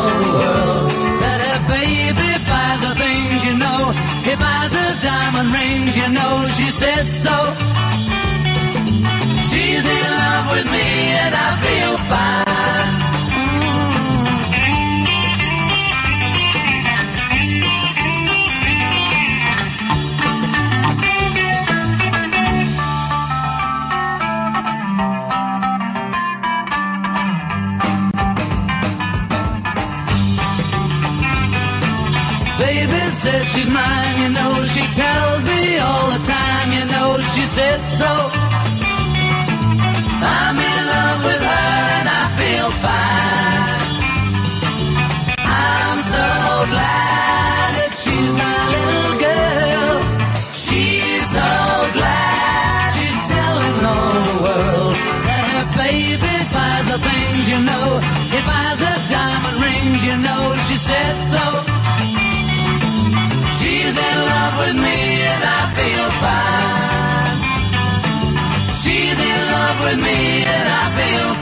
whole world that her baby buys the things you know. He buys her diamond rings, you know she said so. She's in love with me and I feel she said so. I'm in love with her and I feel fine. I'm so glad that she's my little girl. She's so glad she's telling all the world that her baby buys the things you know. He buys her diamond rings, you know she said so. She's in love with me and I feel fine. With me and I feel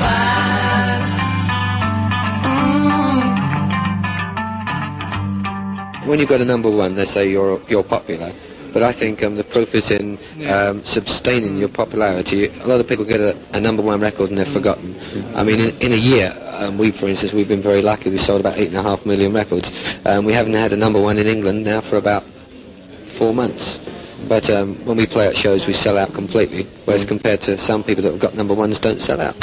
fine. When you've got a number one, they say you're you're popular. But I think um, the proof is in um, sustaining your popularity. A lot of people get a, a number one record and they're forgotten. I mean, in, in a year, um, we, for instance, we've been very lucky. We sold about eight and a half million records. Um, we haven't had a number one in England now for about four months. But um, when we play at shows, we sell out completely. Whereas compared to some people that have got number ones, don't sell out.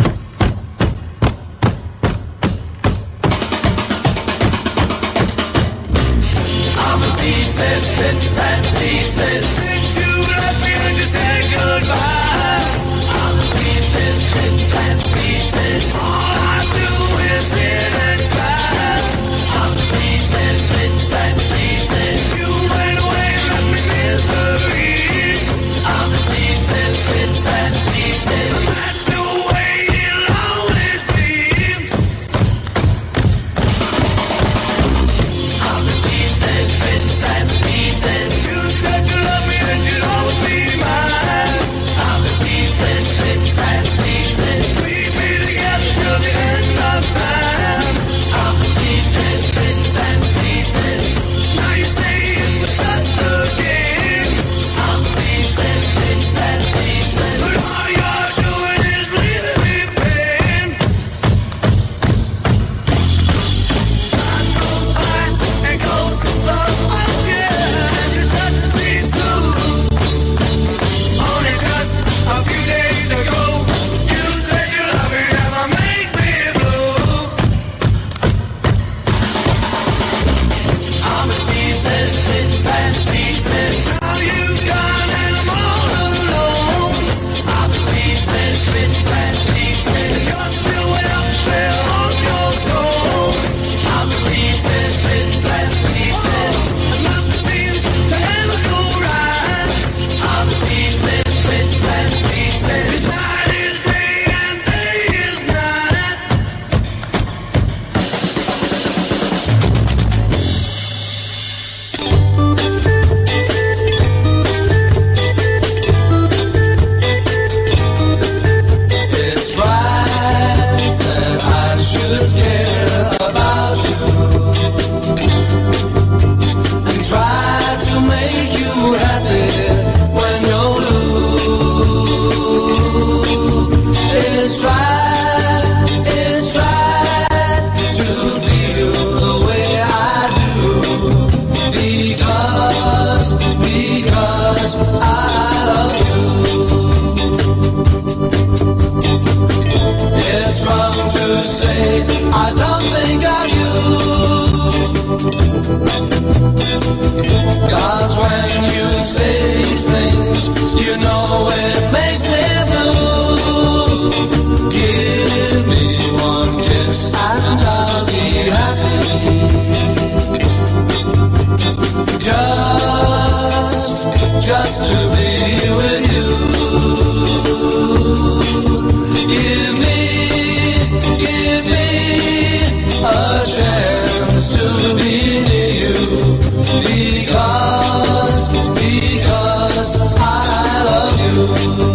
Love. Give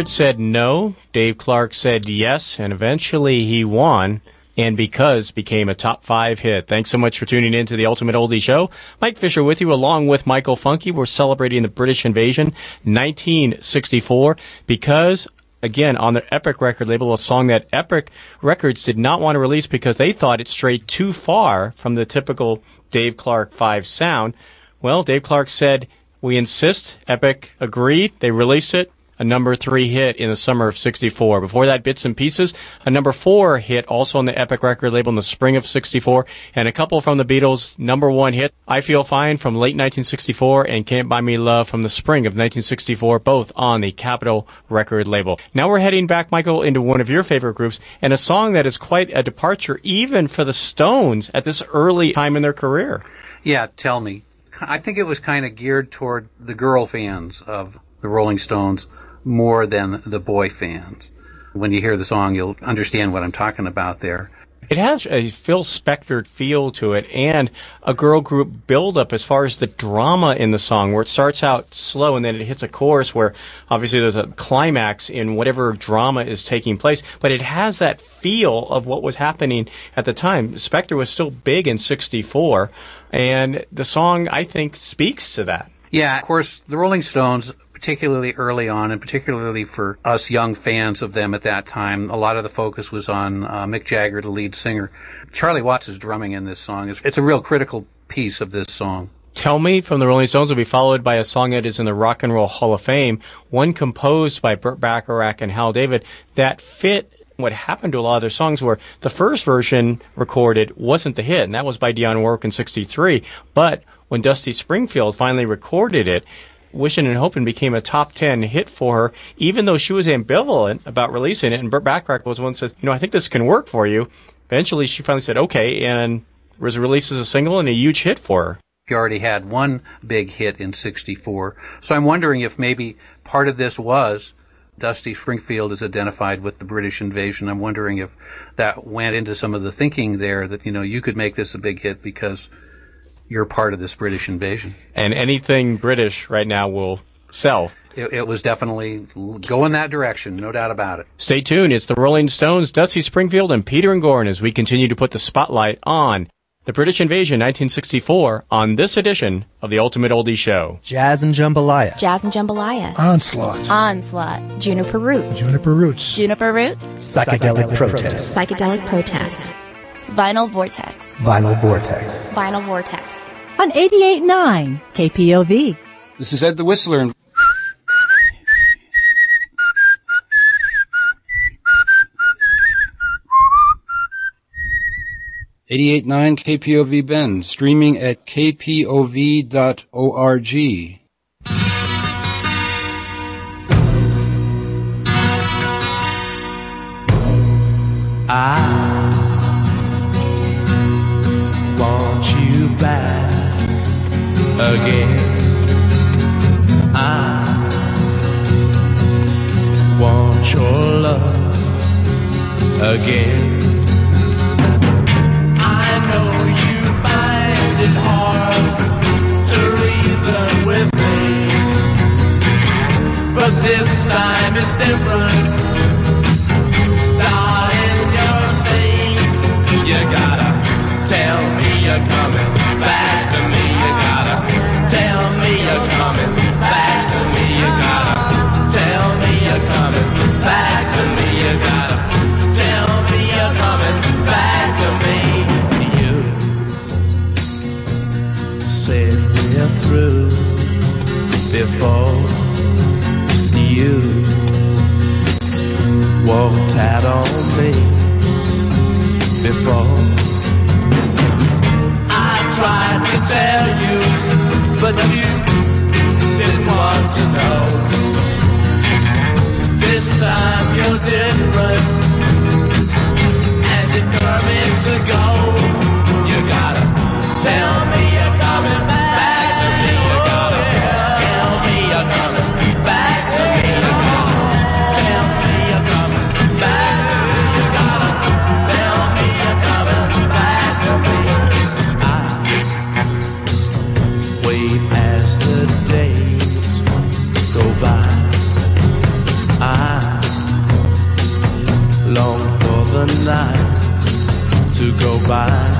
you. Said no. Dave Clark said yes, and eventually he won. And because became a top five hit. Thanks so much for tuning in to the Ultimate Oldie Show. Mike Fisher with you, along with Michael Funky. We're celebrating the British invasion, 1964, because again, on their Epic record label, a song that Epic Records did not want to release because they thought it strayed too far from the typical Dave Clark 5 sound. Well, Dave Clark said, we insist. Epic agreed. They released it. A number three hit in the summer of 64. Before that, Bits and Pieces, a number four hit also on the Epic record label in the spring of 64. And a couple from the Beatles, number one hit, I Feel Fine from late 1964 and Can't Buy Me Love from the spring of 1964, both on the Capitol record label. Now we're heading back, Michael, into one of your favorite groups and a song that is quite a departure even for the Stones at this early time in their career. Yeah, tell me. I think it was kind of geared toward the girl fans of the Rolling Stones more than the boy fans. When you hear the song, you'll understand what I'm talking about there. It has a Phil Spector feel to it and a girl group build-up as far as the drama in the song, where it starts out slow and then it hits a chorus where obviously there's a climax in whatever drama is taking place, but it has that feel of what was happening at the time. Spector was still big in 64, and the song, I think, speaks to that. Yeah, of course, the Rolling Stones, particularly early on, and particularly for us young fans of them at that time, a lot of the focus was on uh, Mick Jagger, the lead singer. Charlie Watts' is drumming in this song is it's a real critical piece of this song. Tell Me from the Rolling Stones will be followed by a song that is in the Rock and Roll Hall of Fame, one composed by Burt Bacharach and Hal David that fit what happened to a lot of their songs where the first version recorded wasn't the hit, and that was by Dionne Warwick in 63. But when Dusty Springfield finally recorded it, Wishing and Hoping became a top 10 hit for her, even though she was ambivalent about releasing it. And Burt Bacharach was one that says, you know, I think this can work for you. Eventually, she finally said, okay, and was released as a single and a huge hit for her. He already had one big hit in 64. So I'm wondering if maybe part of this was Dusty Springfield is identified with the British invasion. I'm wondering if that went into some of the thinking there that, you know, you could make this a big hit because you're part of this British invasion. And anything British right now will sell. It, it was definitely going that direction, no doubt about it. Stay tuned. It's the Rolling Stones, Dusty Springfield, and Peter and Gordon as we continue to put the spotlight on the British Invasion 1964 on this edition of the Ultimate Oldie Show. Jazz and Jambalaya. Jazz and Jambalaya. Onslaught. Onslaught. Juniper Roots. Juniper Roots. Juniper Roots. Psychedelic Protest. Psychedelic Protest. Vinyl Vortex. Vinyl Vortex. Vinyl Vortex. On 88.9 KPOV. This is Ed the Whistler. and- Eighty-eight nine KPOV Bend, streaming at kpov.org. I ah. Back again. I want your love again. I know you find it hard to reason with me, but this time is different. Darling, you're saying you gotta tell me you're coming And determined to go. to go by.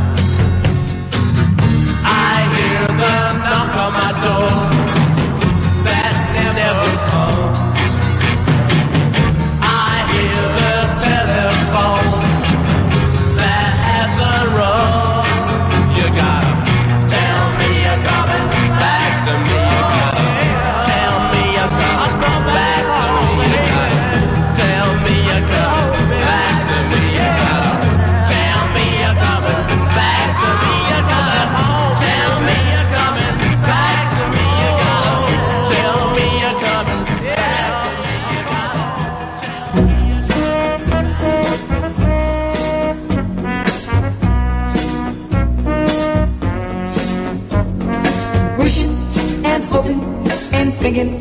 living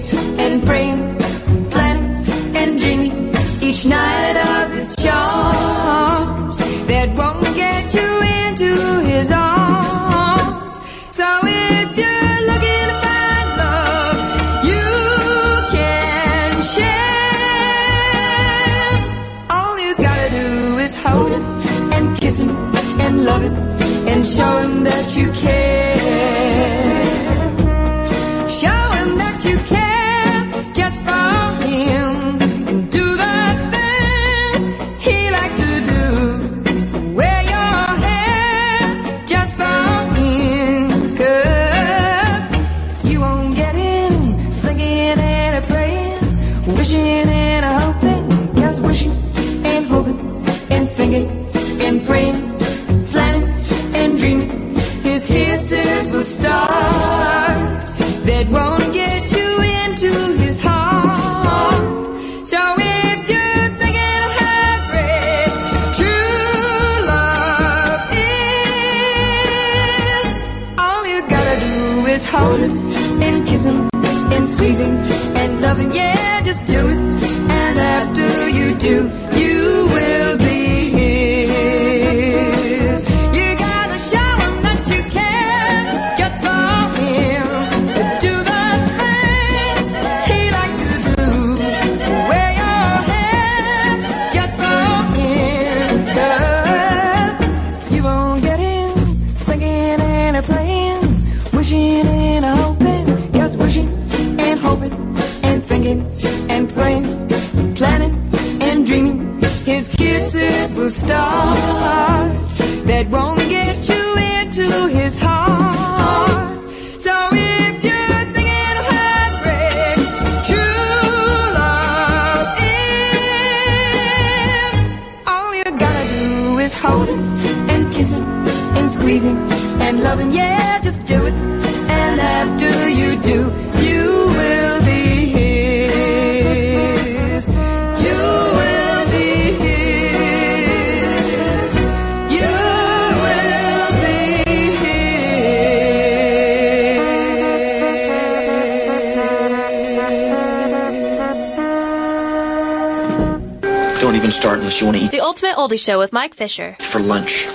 Show with Mike Fisher. For lunch.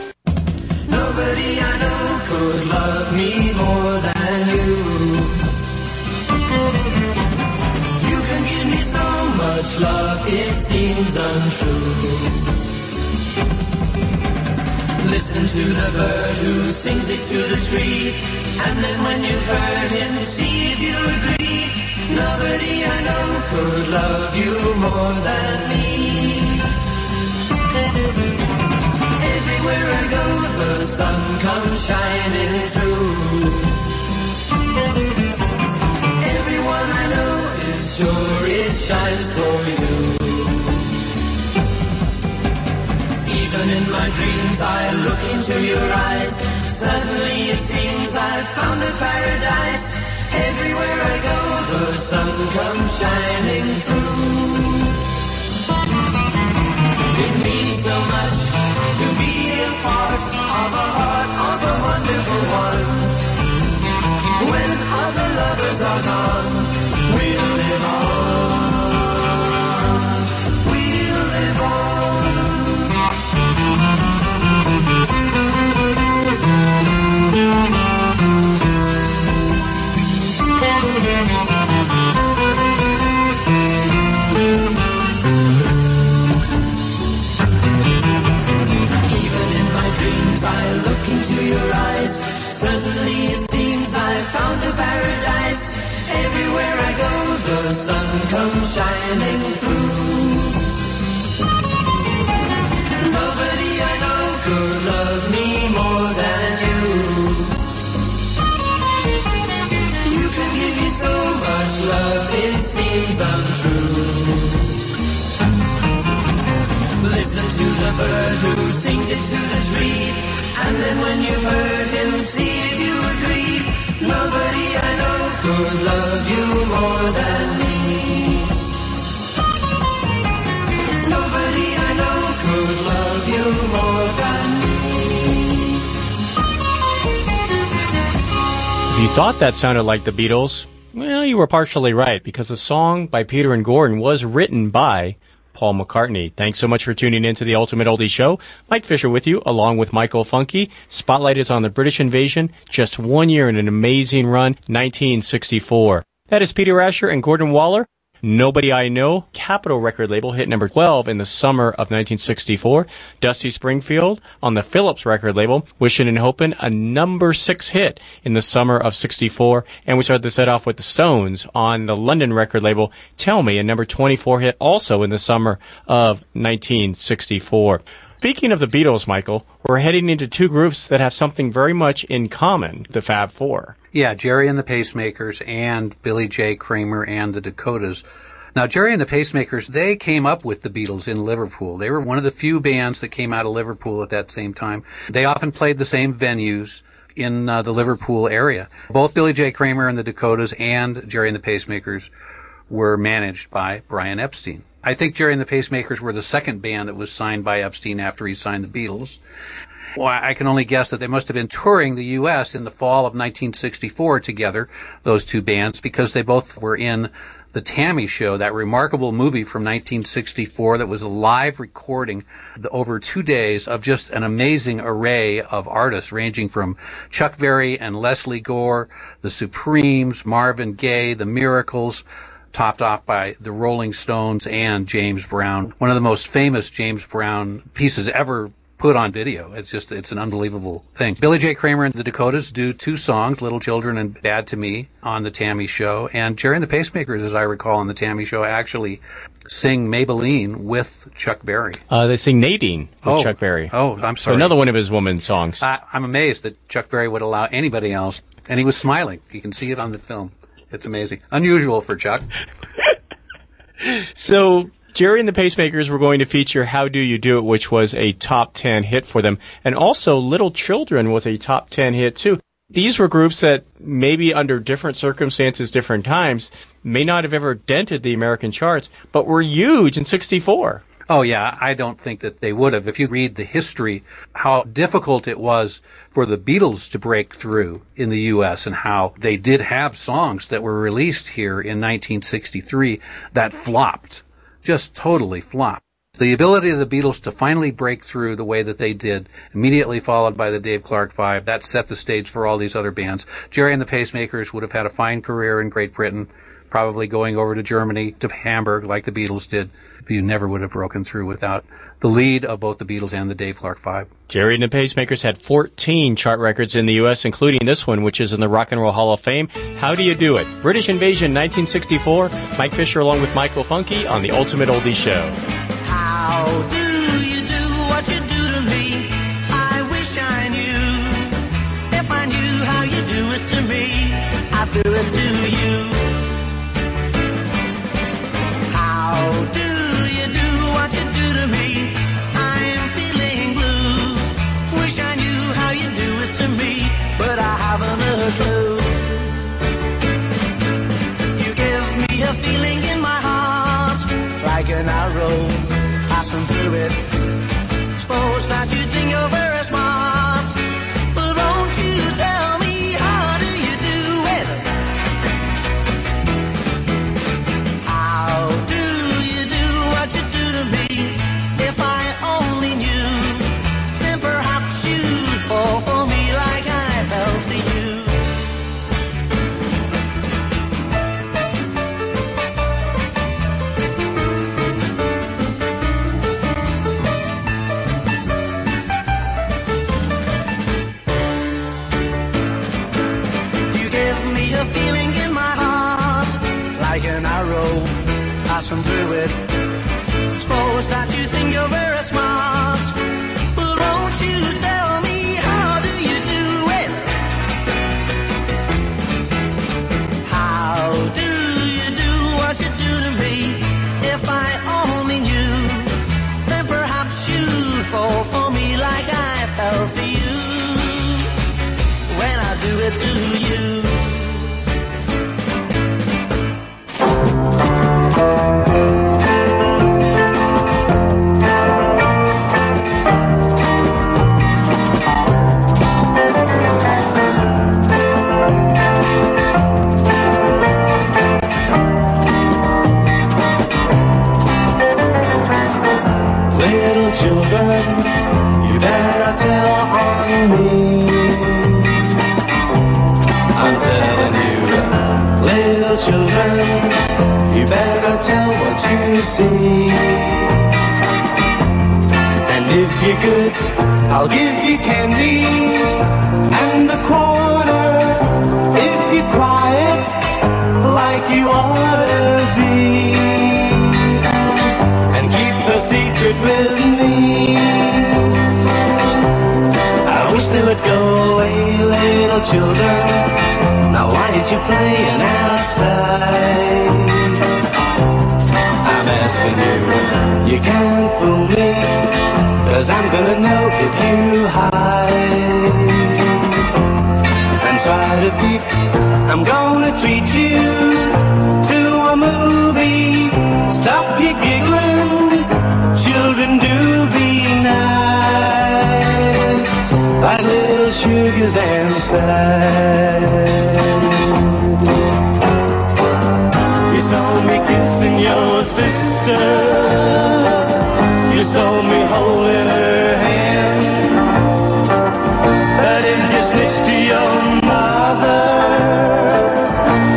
Thought that sounded like the Beatles, well, you were partially right because the song by Peter and Gordon was written by Paul McCartney. Thanks so much for tuning in to the Ultimate Oldie Show. Mike Fisher with you, along with Michael Funky. Spotlight is on the British invasion, just one year in an amazing run, 1964. That is Peter Asher and Gordon Waller. Nobody I Know, Capitol record label, hit number 12 in the summer of 1964. Dusty Springfield on the Philips record label, Wishing and Hopin', a number 6 hit in the summer of 64. And we started the set off with the Stones on the London record label, Tell Me, a number 24 hit also in the summer of 1964. Speaking of the Beatles, Michael, we're heading into two groups that have something very much in common, the Fab Four. Yeah, Gerry and the Pacemakers and Billy J. Kramer and the Dakotas. Now, Gerry and the Pacemakers, they came up with the Beatles in Liverpool. They were one of the few bands that came out of Liverpool at that same time. They often played the same venues in uh, the Liverpool area. Both Billy J. Kramer and the Dakotas and Gerry and the Pacemakers were managed by Brian Epstein. I think Gerry and the Pacemakers were the second band that was signed by Epstein after he signed the Beatles. Well, I can only guess that they must have been touring the U.S. in the fall of 1964 together, those two bands, because they both were in the T.A.M.I. Show, that remarkable movie from 1964 that was a live recording over two days of just an amazing array of artists ranging from Chuck Berry and Lesley Gore, the Supremes, Marvin Gaye, the Miracles, topped off by the Rolling Stones and James Brown. One of the most famous James Brown pieces ever put on video. It's just, it's an unbelievable thing. Billy J. Kramer and the Dakotas do two songs, Little Children and Bad to Me, on the T.A.M.I. Show. And Gerry and the Pacemakers, as I recall, on the T.A.M.I. Show actually sing Maybelline with Chuck Berry. Uh, they sing Nadine with Oh. Chuck Berry. Oh, I'm sorry. Another one of his woman songs. I, I'm amazed that Chuck Berry would allow anybody else. And he was smiling. You can see it on the film. It's amazing. Unusual for Chuck. *laughs* So Gerry and the Pacemakers were going to feature How Do You Do It, which was a top 10 hit for them. And also Little Children was a top 10 hit too. These were groups that maybe under different circumstances, different times, may not have ever dented the American charts, but were huge in 64. Oh yeah, I don't think that they would have. If you read the history, how difficult it was for the Beatles to break through in the U.S. and how they did have songs that were released here in 1963 that flopped, just totally flopped. The ability of the Beatles to finally break through the way that they did, immediately followed by the Dave Clark Five, that set the stage for all these other bands. Gerry and the Pacemakers would have had a fine career in Great Britain, probably going over to Germany, to Hamburg, like the Beatles did. If you never would have broken through without the lead of both the Beatles and the Dave Clark Five. Gerry and the Pacemakers had 14 chart records in the U.S., including this one, which is in the Rock and Roll Hall of Fame. How do you do it? British Invasion 1964. Mike Fisher along with Michael Funky on the Ultimate Oldie Show. How do you do what you do to me? I wish I knew. If I knew how you do it to me, I'd do it to I'll give you candy and a quarter. If you're quiet, like you ought to be, and keep the secret with me. I wish they would go away, little children. Now why aren't you playing outside? I'm asking you, you can't fool me, cause I'm gonna know if you hide. And try to peep, I'm gonna treat you to a movie. Stop your giggling, children do be nice. Like little sugars and spice. You saw me holding her hand. But if you snitch to your mother,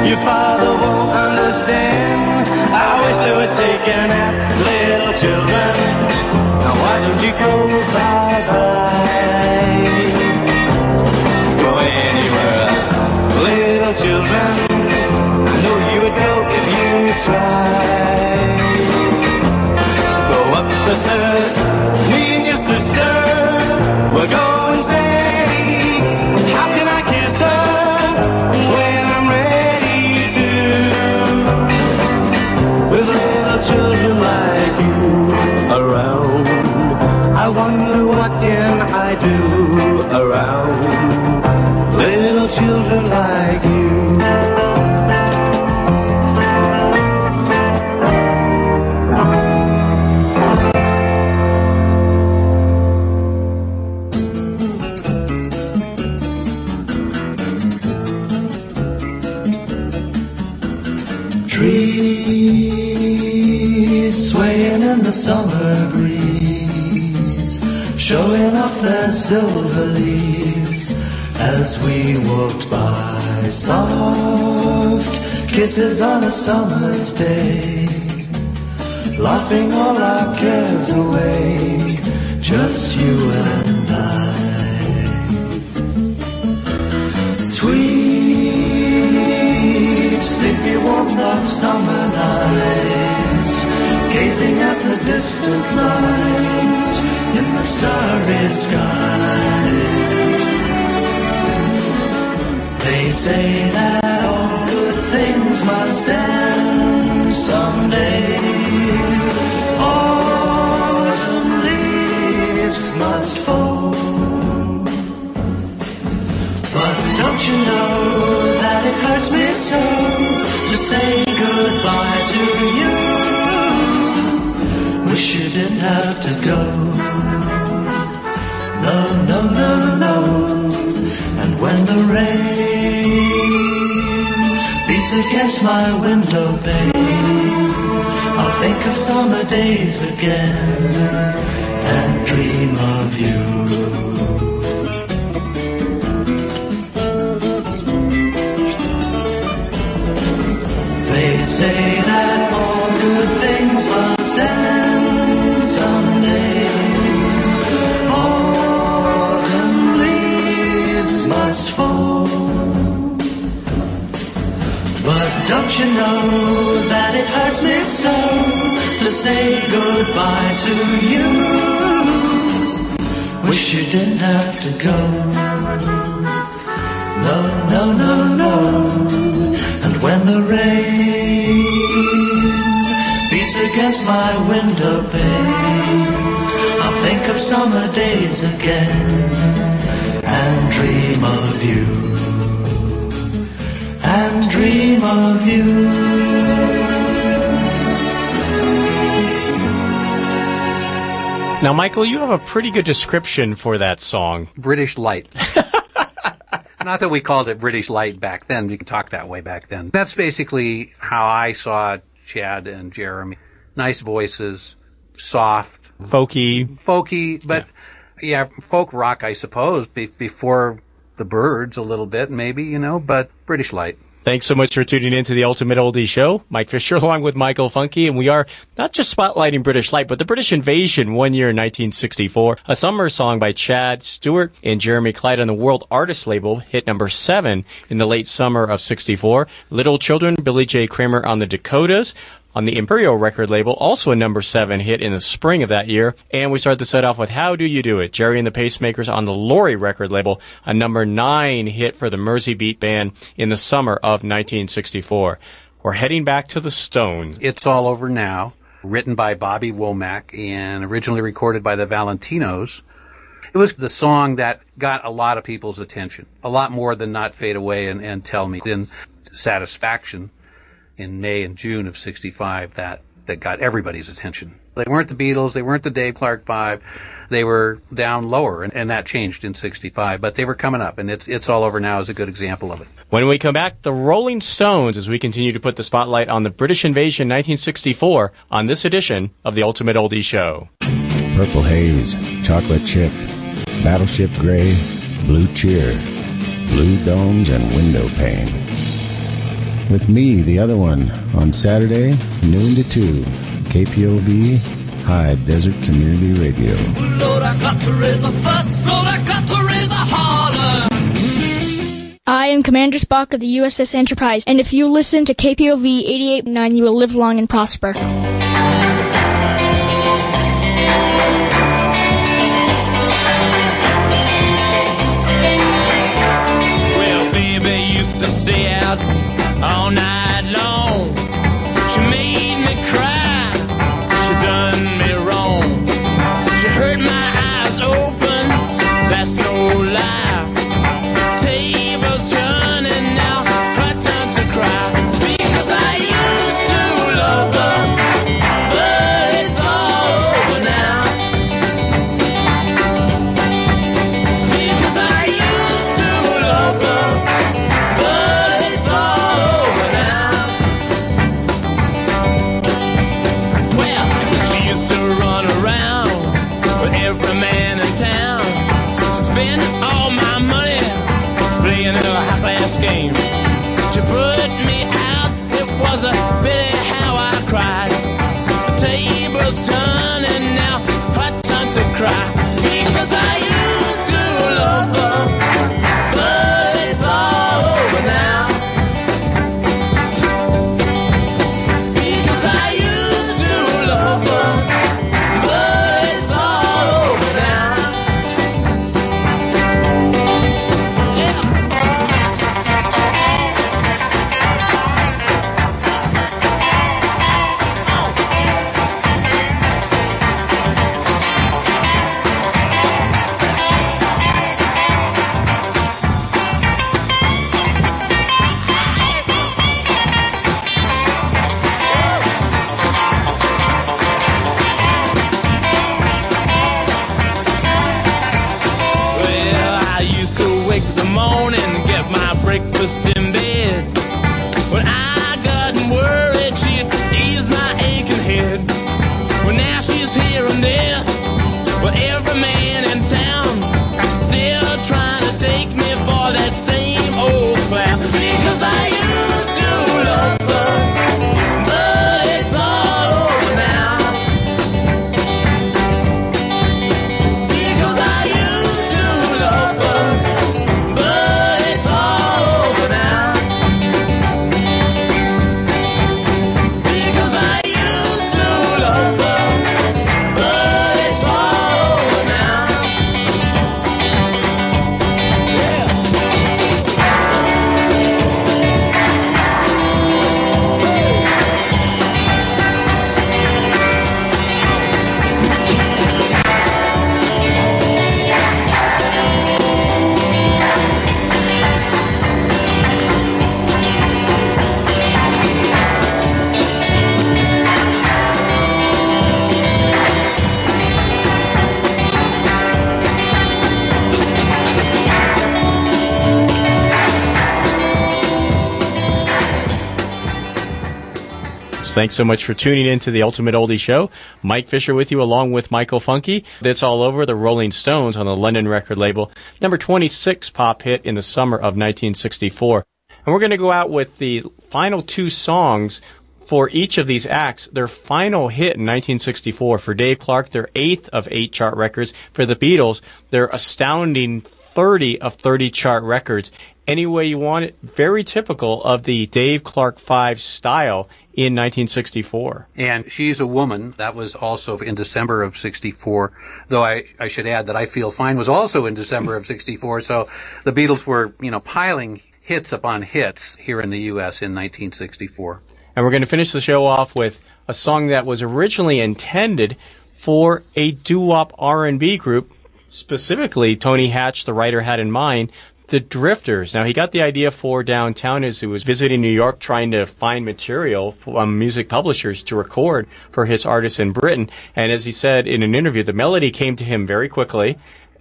your father won't understand. I wish they would take a nap, little children. Now why don't you go bye-bye? Go anywhere, little children. I know you would go if you tried. Up Soft kisses on a summer's day, laughing all our cares away, just you and I. Sweet, sleepy warmth of summer nights, gazing at the distant lights in the starry sky. They say that all good things must end someday. Autumn leaves must fall. But don't you know that it hurts me so to say goodbye to you? Wish you didn't have to go. No, no, no, no. When the rain beats against my window pane, I'll think of summer days again and dream of you. Know that it hurts me so to say goodbye to you? Wish you didn't have to go. No, no, no, no. And when the rain beats against my window pane, I'll think of summer days again and dream of you. And dream of you. Now, Michael, you have a pretty good description for that song. British Light. *laughs* Not that we called it British Light back then. You could talk that way back then. That's basically how I saw Chad and Jeremy. Nice voices, soft, folky. folky, but yeah. folk rock, I suppose, be- before the Byrds a little bit, maybe you know, but British light. Thanks so much for tuning in to the Ultimate Oldie Show. Mike Fisher along with Michael Funky, and we are not just spotlighting British Light, but the British Invasion one year in 1964. A summer song by Chad Stewart and Jeremy Clyde on the World Artist label hit number seven in the late summer of 64. Little Children, Billy J. Kramer on the Dakotas. On the Imperial record label, also a number seven hit in the spring of that year. And we start the set off with How Do You Do It? Gerry and the Pacemakers on the Laurie record label, a number nine hit for the Mersey Beat Band in the summer of 1964. We're heading back to the Stones. It's all over now. Written by Bobby Womack and originally recorded by the Valentinos. It was the song that got a lot of people's attention, a lot more than Not Fade Away and, and Tell Me. In Satisfaction in May and June of 65 that, that got everybody's attention. They weren't the Beatles, they weren't the Dave Clark Five, they were down lower, and, and that changed in 65, but they were coming up, and it's, it's all over now is a good example of it. When we come back, the Rolling Stones as we continue to put the spotlight on the British Invasion 1964 on this edition of the Ultimate Oldie Show. Purple Haze, Chocolate Chip, Battleship Gray, Blue Cheer, Blue Domes, and Window Pane. With me, the other one, on Saturday, noon to 2, KPOV, High Desert Community Radio. Lord, I got to raise a fuss. Lord, I got to raise a holler. I am Commander Spock of the USS Enterprise, and if you listen to KPOV 88.9, you will live long and prosper. Well, baby used to stay out all night Thanks so much for tuning in to the Ultimate Oldie Show. Mike Fisher with you along with Michael Funky. That's all over the Rolling Stones on the London record label. Number 26 pop hit in the summer of 1964. And we're going to go out with the final two songs for each of these acts, their final hit in 1964 for Dave Clark, their eighth of eight chart records. For the Beatles, their astounding 30 of 30 chart records. Any way you want it, very typical of the Dave Clark 5 style in 1964. And She's a Woman, that was also in December of 64, though I, I should add that I Feel Fine was also in December of 64, so the Beatles were, you know, piling hits upon hits here in the U.S. in 1964. And we're going to finish the show off with a song that was originally intended for a doo-wop R&B group. Specifically, Tony Hatch, the writer, had in mind the Drifters. Now, he got the idea for Downtown as he was visiting New York trying to find material from music publishers to record for his artists in Britain. And as he said in an interview, the melody came to him very quickly.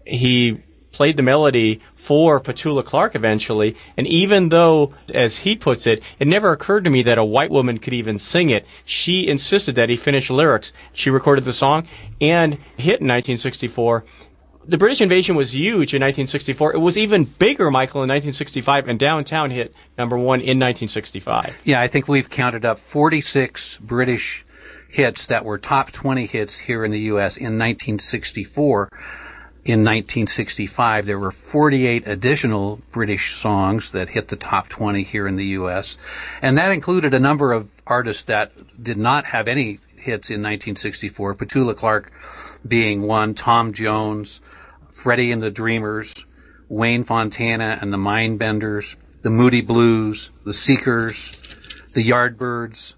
He played the melody for Petula Clark eventually, and even though, as he puts it, it never occurred to me that a white woman could even sing it, she insisted that he finish lyrics. She recorded the song and hit in 1964. The British invasion was huge in 1964. It was even bigger, Michael, in 1965, and Downtown hit number one in 1965. Yeah, I think we've counted up 46 British hits that were top 20 hits here in the U.S. in 1964. In 1965, there were 48 additional British songs that hit the top 20 here in the U.S. And that included a number of artists that did not have any hits in 1964. Petula Clark being one, Tom Jones, Freddie and the Dreamers, Wayne Fontana and the Mindbenders, the Moody Blues, the Seekers, the Yardbirds,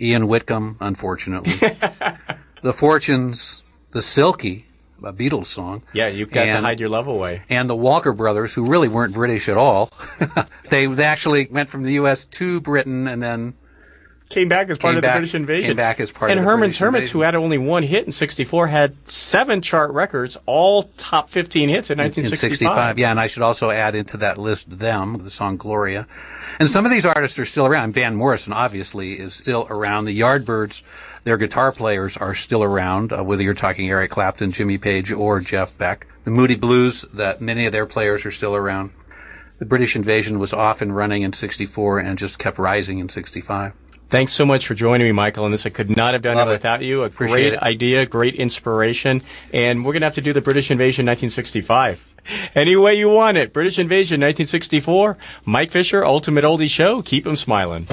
Ian Whitcomb, unfortunately, *laughs* the Fortunes, the Silkie, a Beatles song. Yeah, you've got to hide your love away. And the Walker brothers, who really weren't British at all. *laughs* they, they actually went from the U.S. to Britain and then Came back as part Came of the back- British invasion. came back as part and of the Herman's British Hermits, invasion. who had only one hit in 64, had seven chart records, all top 15 hits in in 1965. 65. Yeah, and I should also add into that list them, the song Gloria. And some of these artists are still around. Van Morrison, obviously, is still around. The Yardbirds, their guitar players are still around, uh, whether you're talking Eric Clapton, Jimmy Page, or Jeff Beck. The Moody Blues, that many of their players are still around. The British invasion was off and running in 64 and just kept rising in 65. Thanks so much for joining me, Michael, and this I could not have done Love it it. without you. A Appreciate great it. idea, great inspiration, and we're gonna have to do the British Invasion 1965. Any way you want it. British Invasion 1964. Mike Fisher, Ultimate Oldie Show. Keep 'em smiling.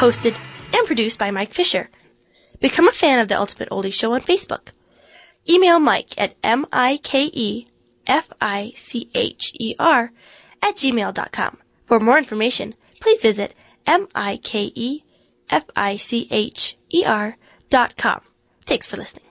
Hosted, and produced by Mike Fisher. Become a fan of The Ultimate Oldie Show on Facebook. Email Mike at M-I-K-E-F-I-C-H-E-R at gmail.com. For more information, please visit M-I-K-E-F-I-C-H-E-R dot com. Thanks for listening.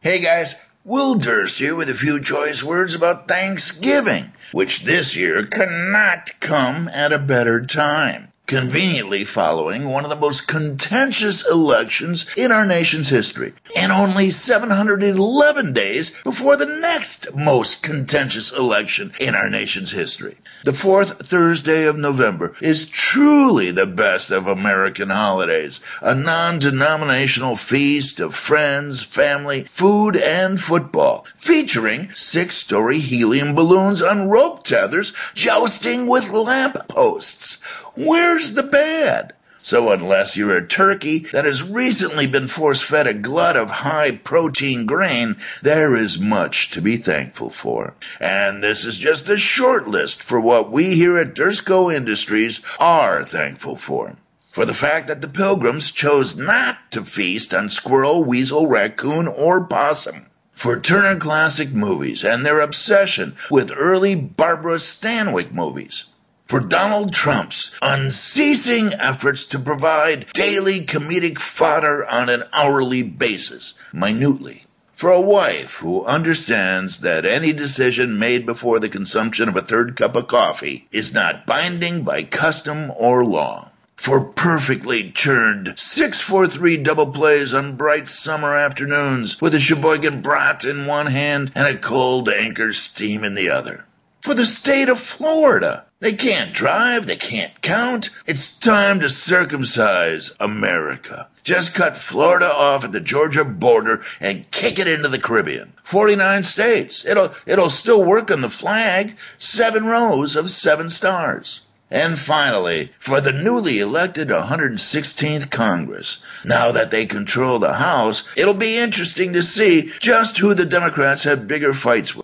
Hey guys, Will Durst here with a few choice words about Thanksgiving, which this year cannot come at a better time. Conveniently following one of the most contentious elections in our nation's history, and only 711 days before the next most contentious election in our nation's history. The fourth Thursday of November is truly the best of American holidays, a non-denominational feast of friends, family, food, and football, featuring six-story helium balloons on rope tethers jousting with lamp posts. Where's the bad? So unless you're a turkey that has recently been force-fed a glut of high-protein grain, there is much to be thankful for. And this is just a short list for what we here at Dursco Industries are thankful for. For the fact that the pilgrims chose not to feast on squirrel, weasel, raccoon, or possum. For Turner Classic Movies and their obsession with early Barbara Stanwyck movies for Donald Trump's unceasing efforts to provide daily comedic fodder on an hourly basis, minutely. For a wife who understands that any decision made before the consumption of a third cup of coffee is not binding by custom or law. For perfectly churned 643 double plays on bright summer afternoons with a Sheboygan brat in one hand and a cold anchor steam in the other for the state of Florida. They can't drive, they can't count. It's time to circumcise America. Just cut Florida off at the Georgia border and kick it into the Caribbean. 49 states. It'll, it'll still work on the flag. Seven rows of seven stars. And finally, for the newly elected 116th Congress, now that they control the House, it'll be interesting to see just who the Democrats have bigger fights with.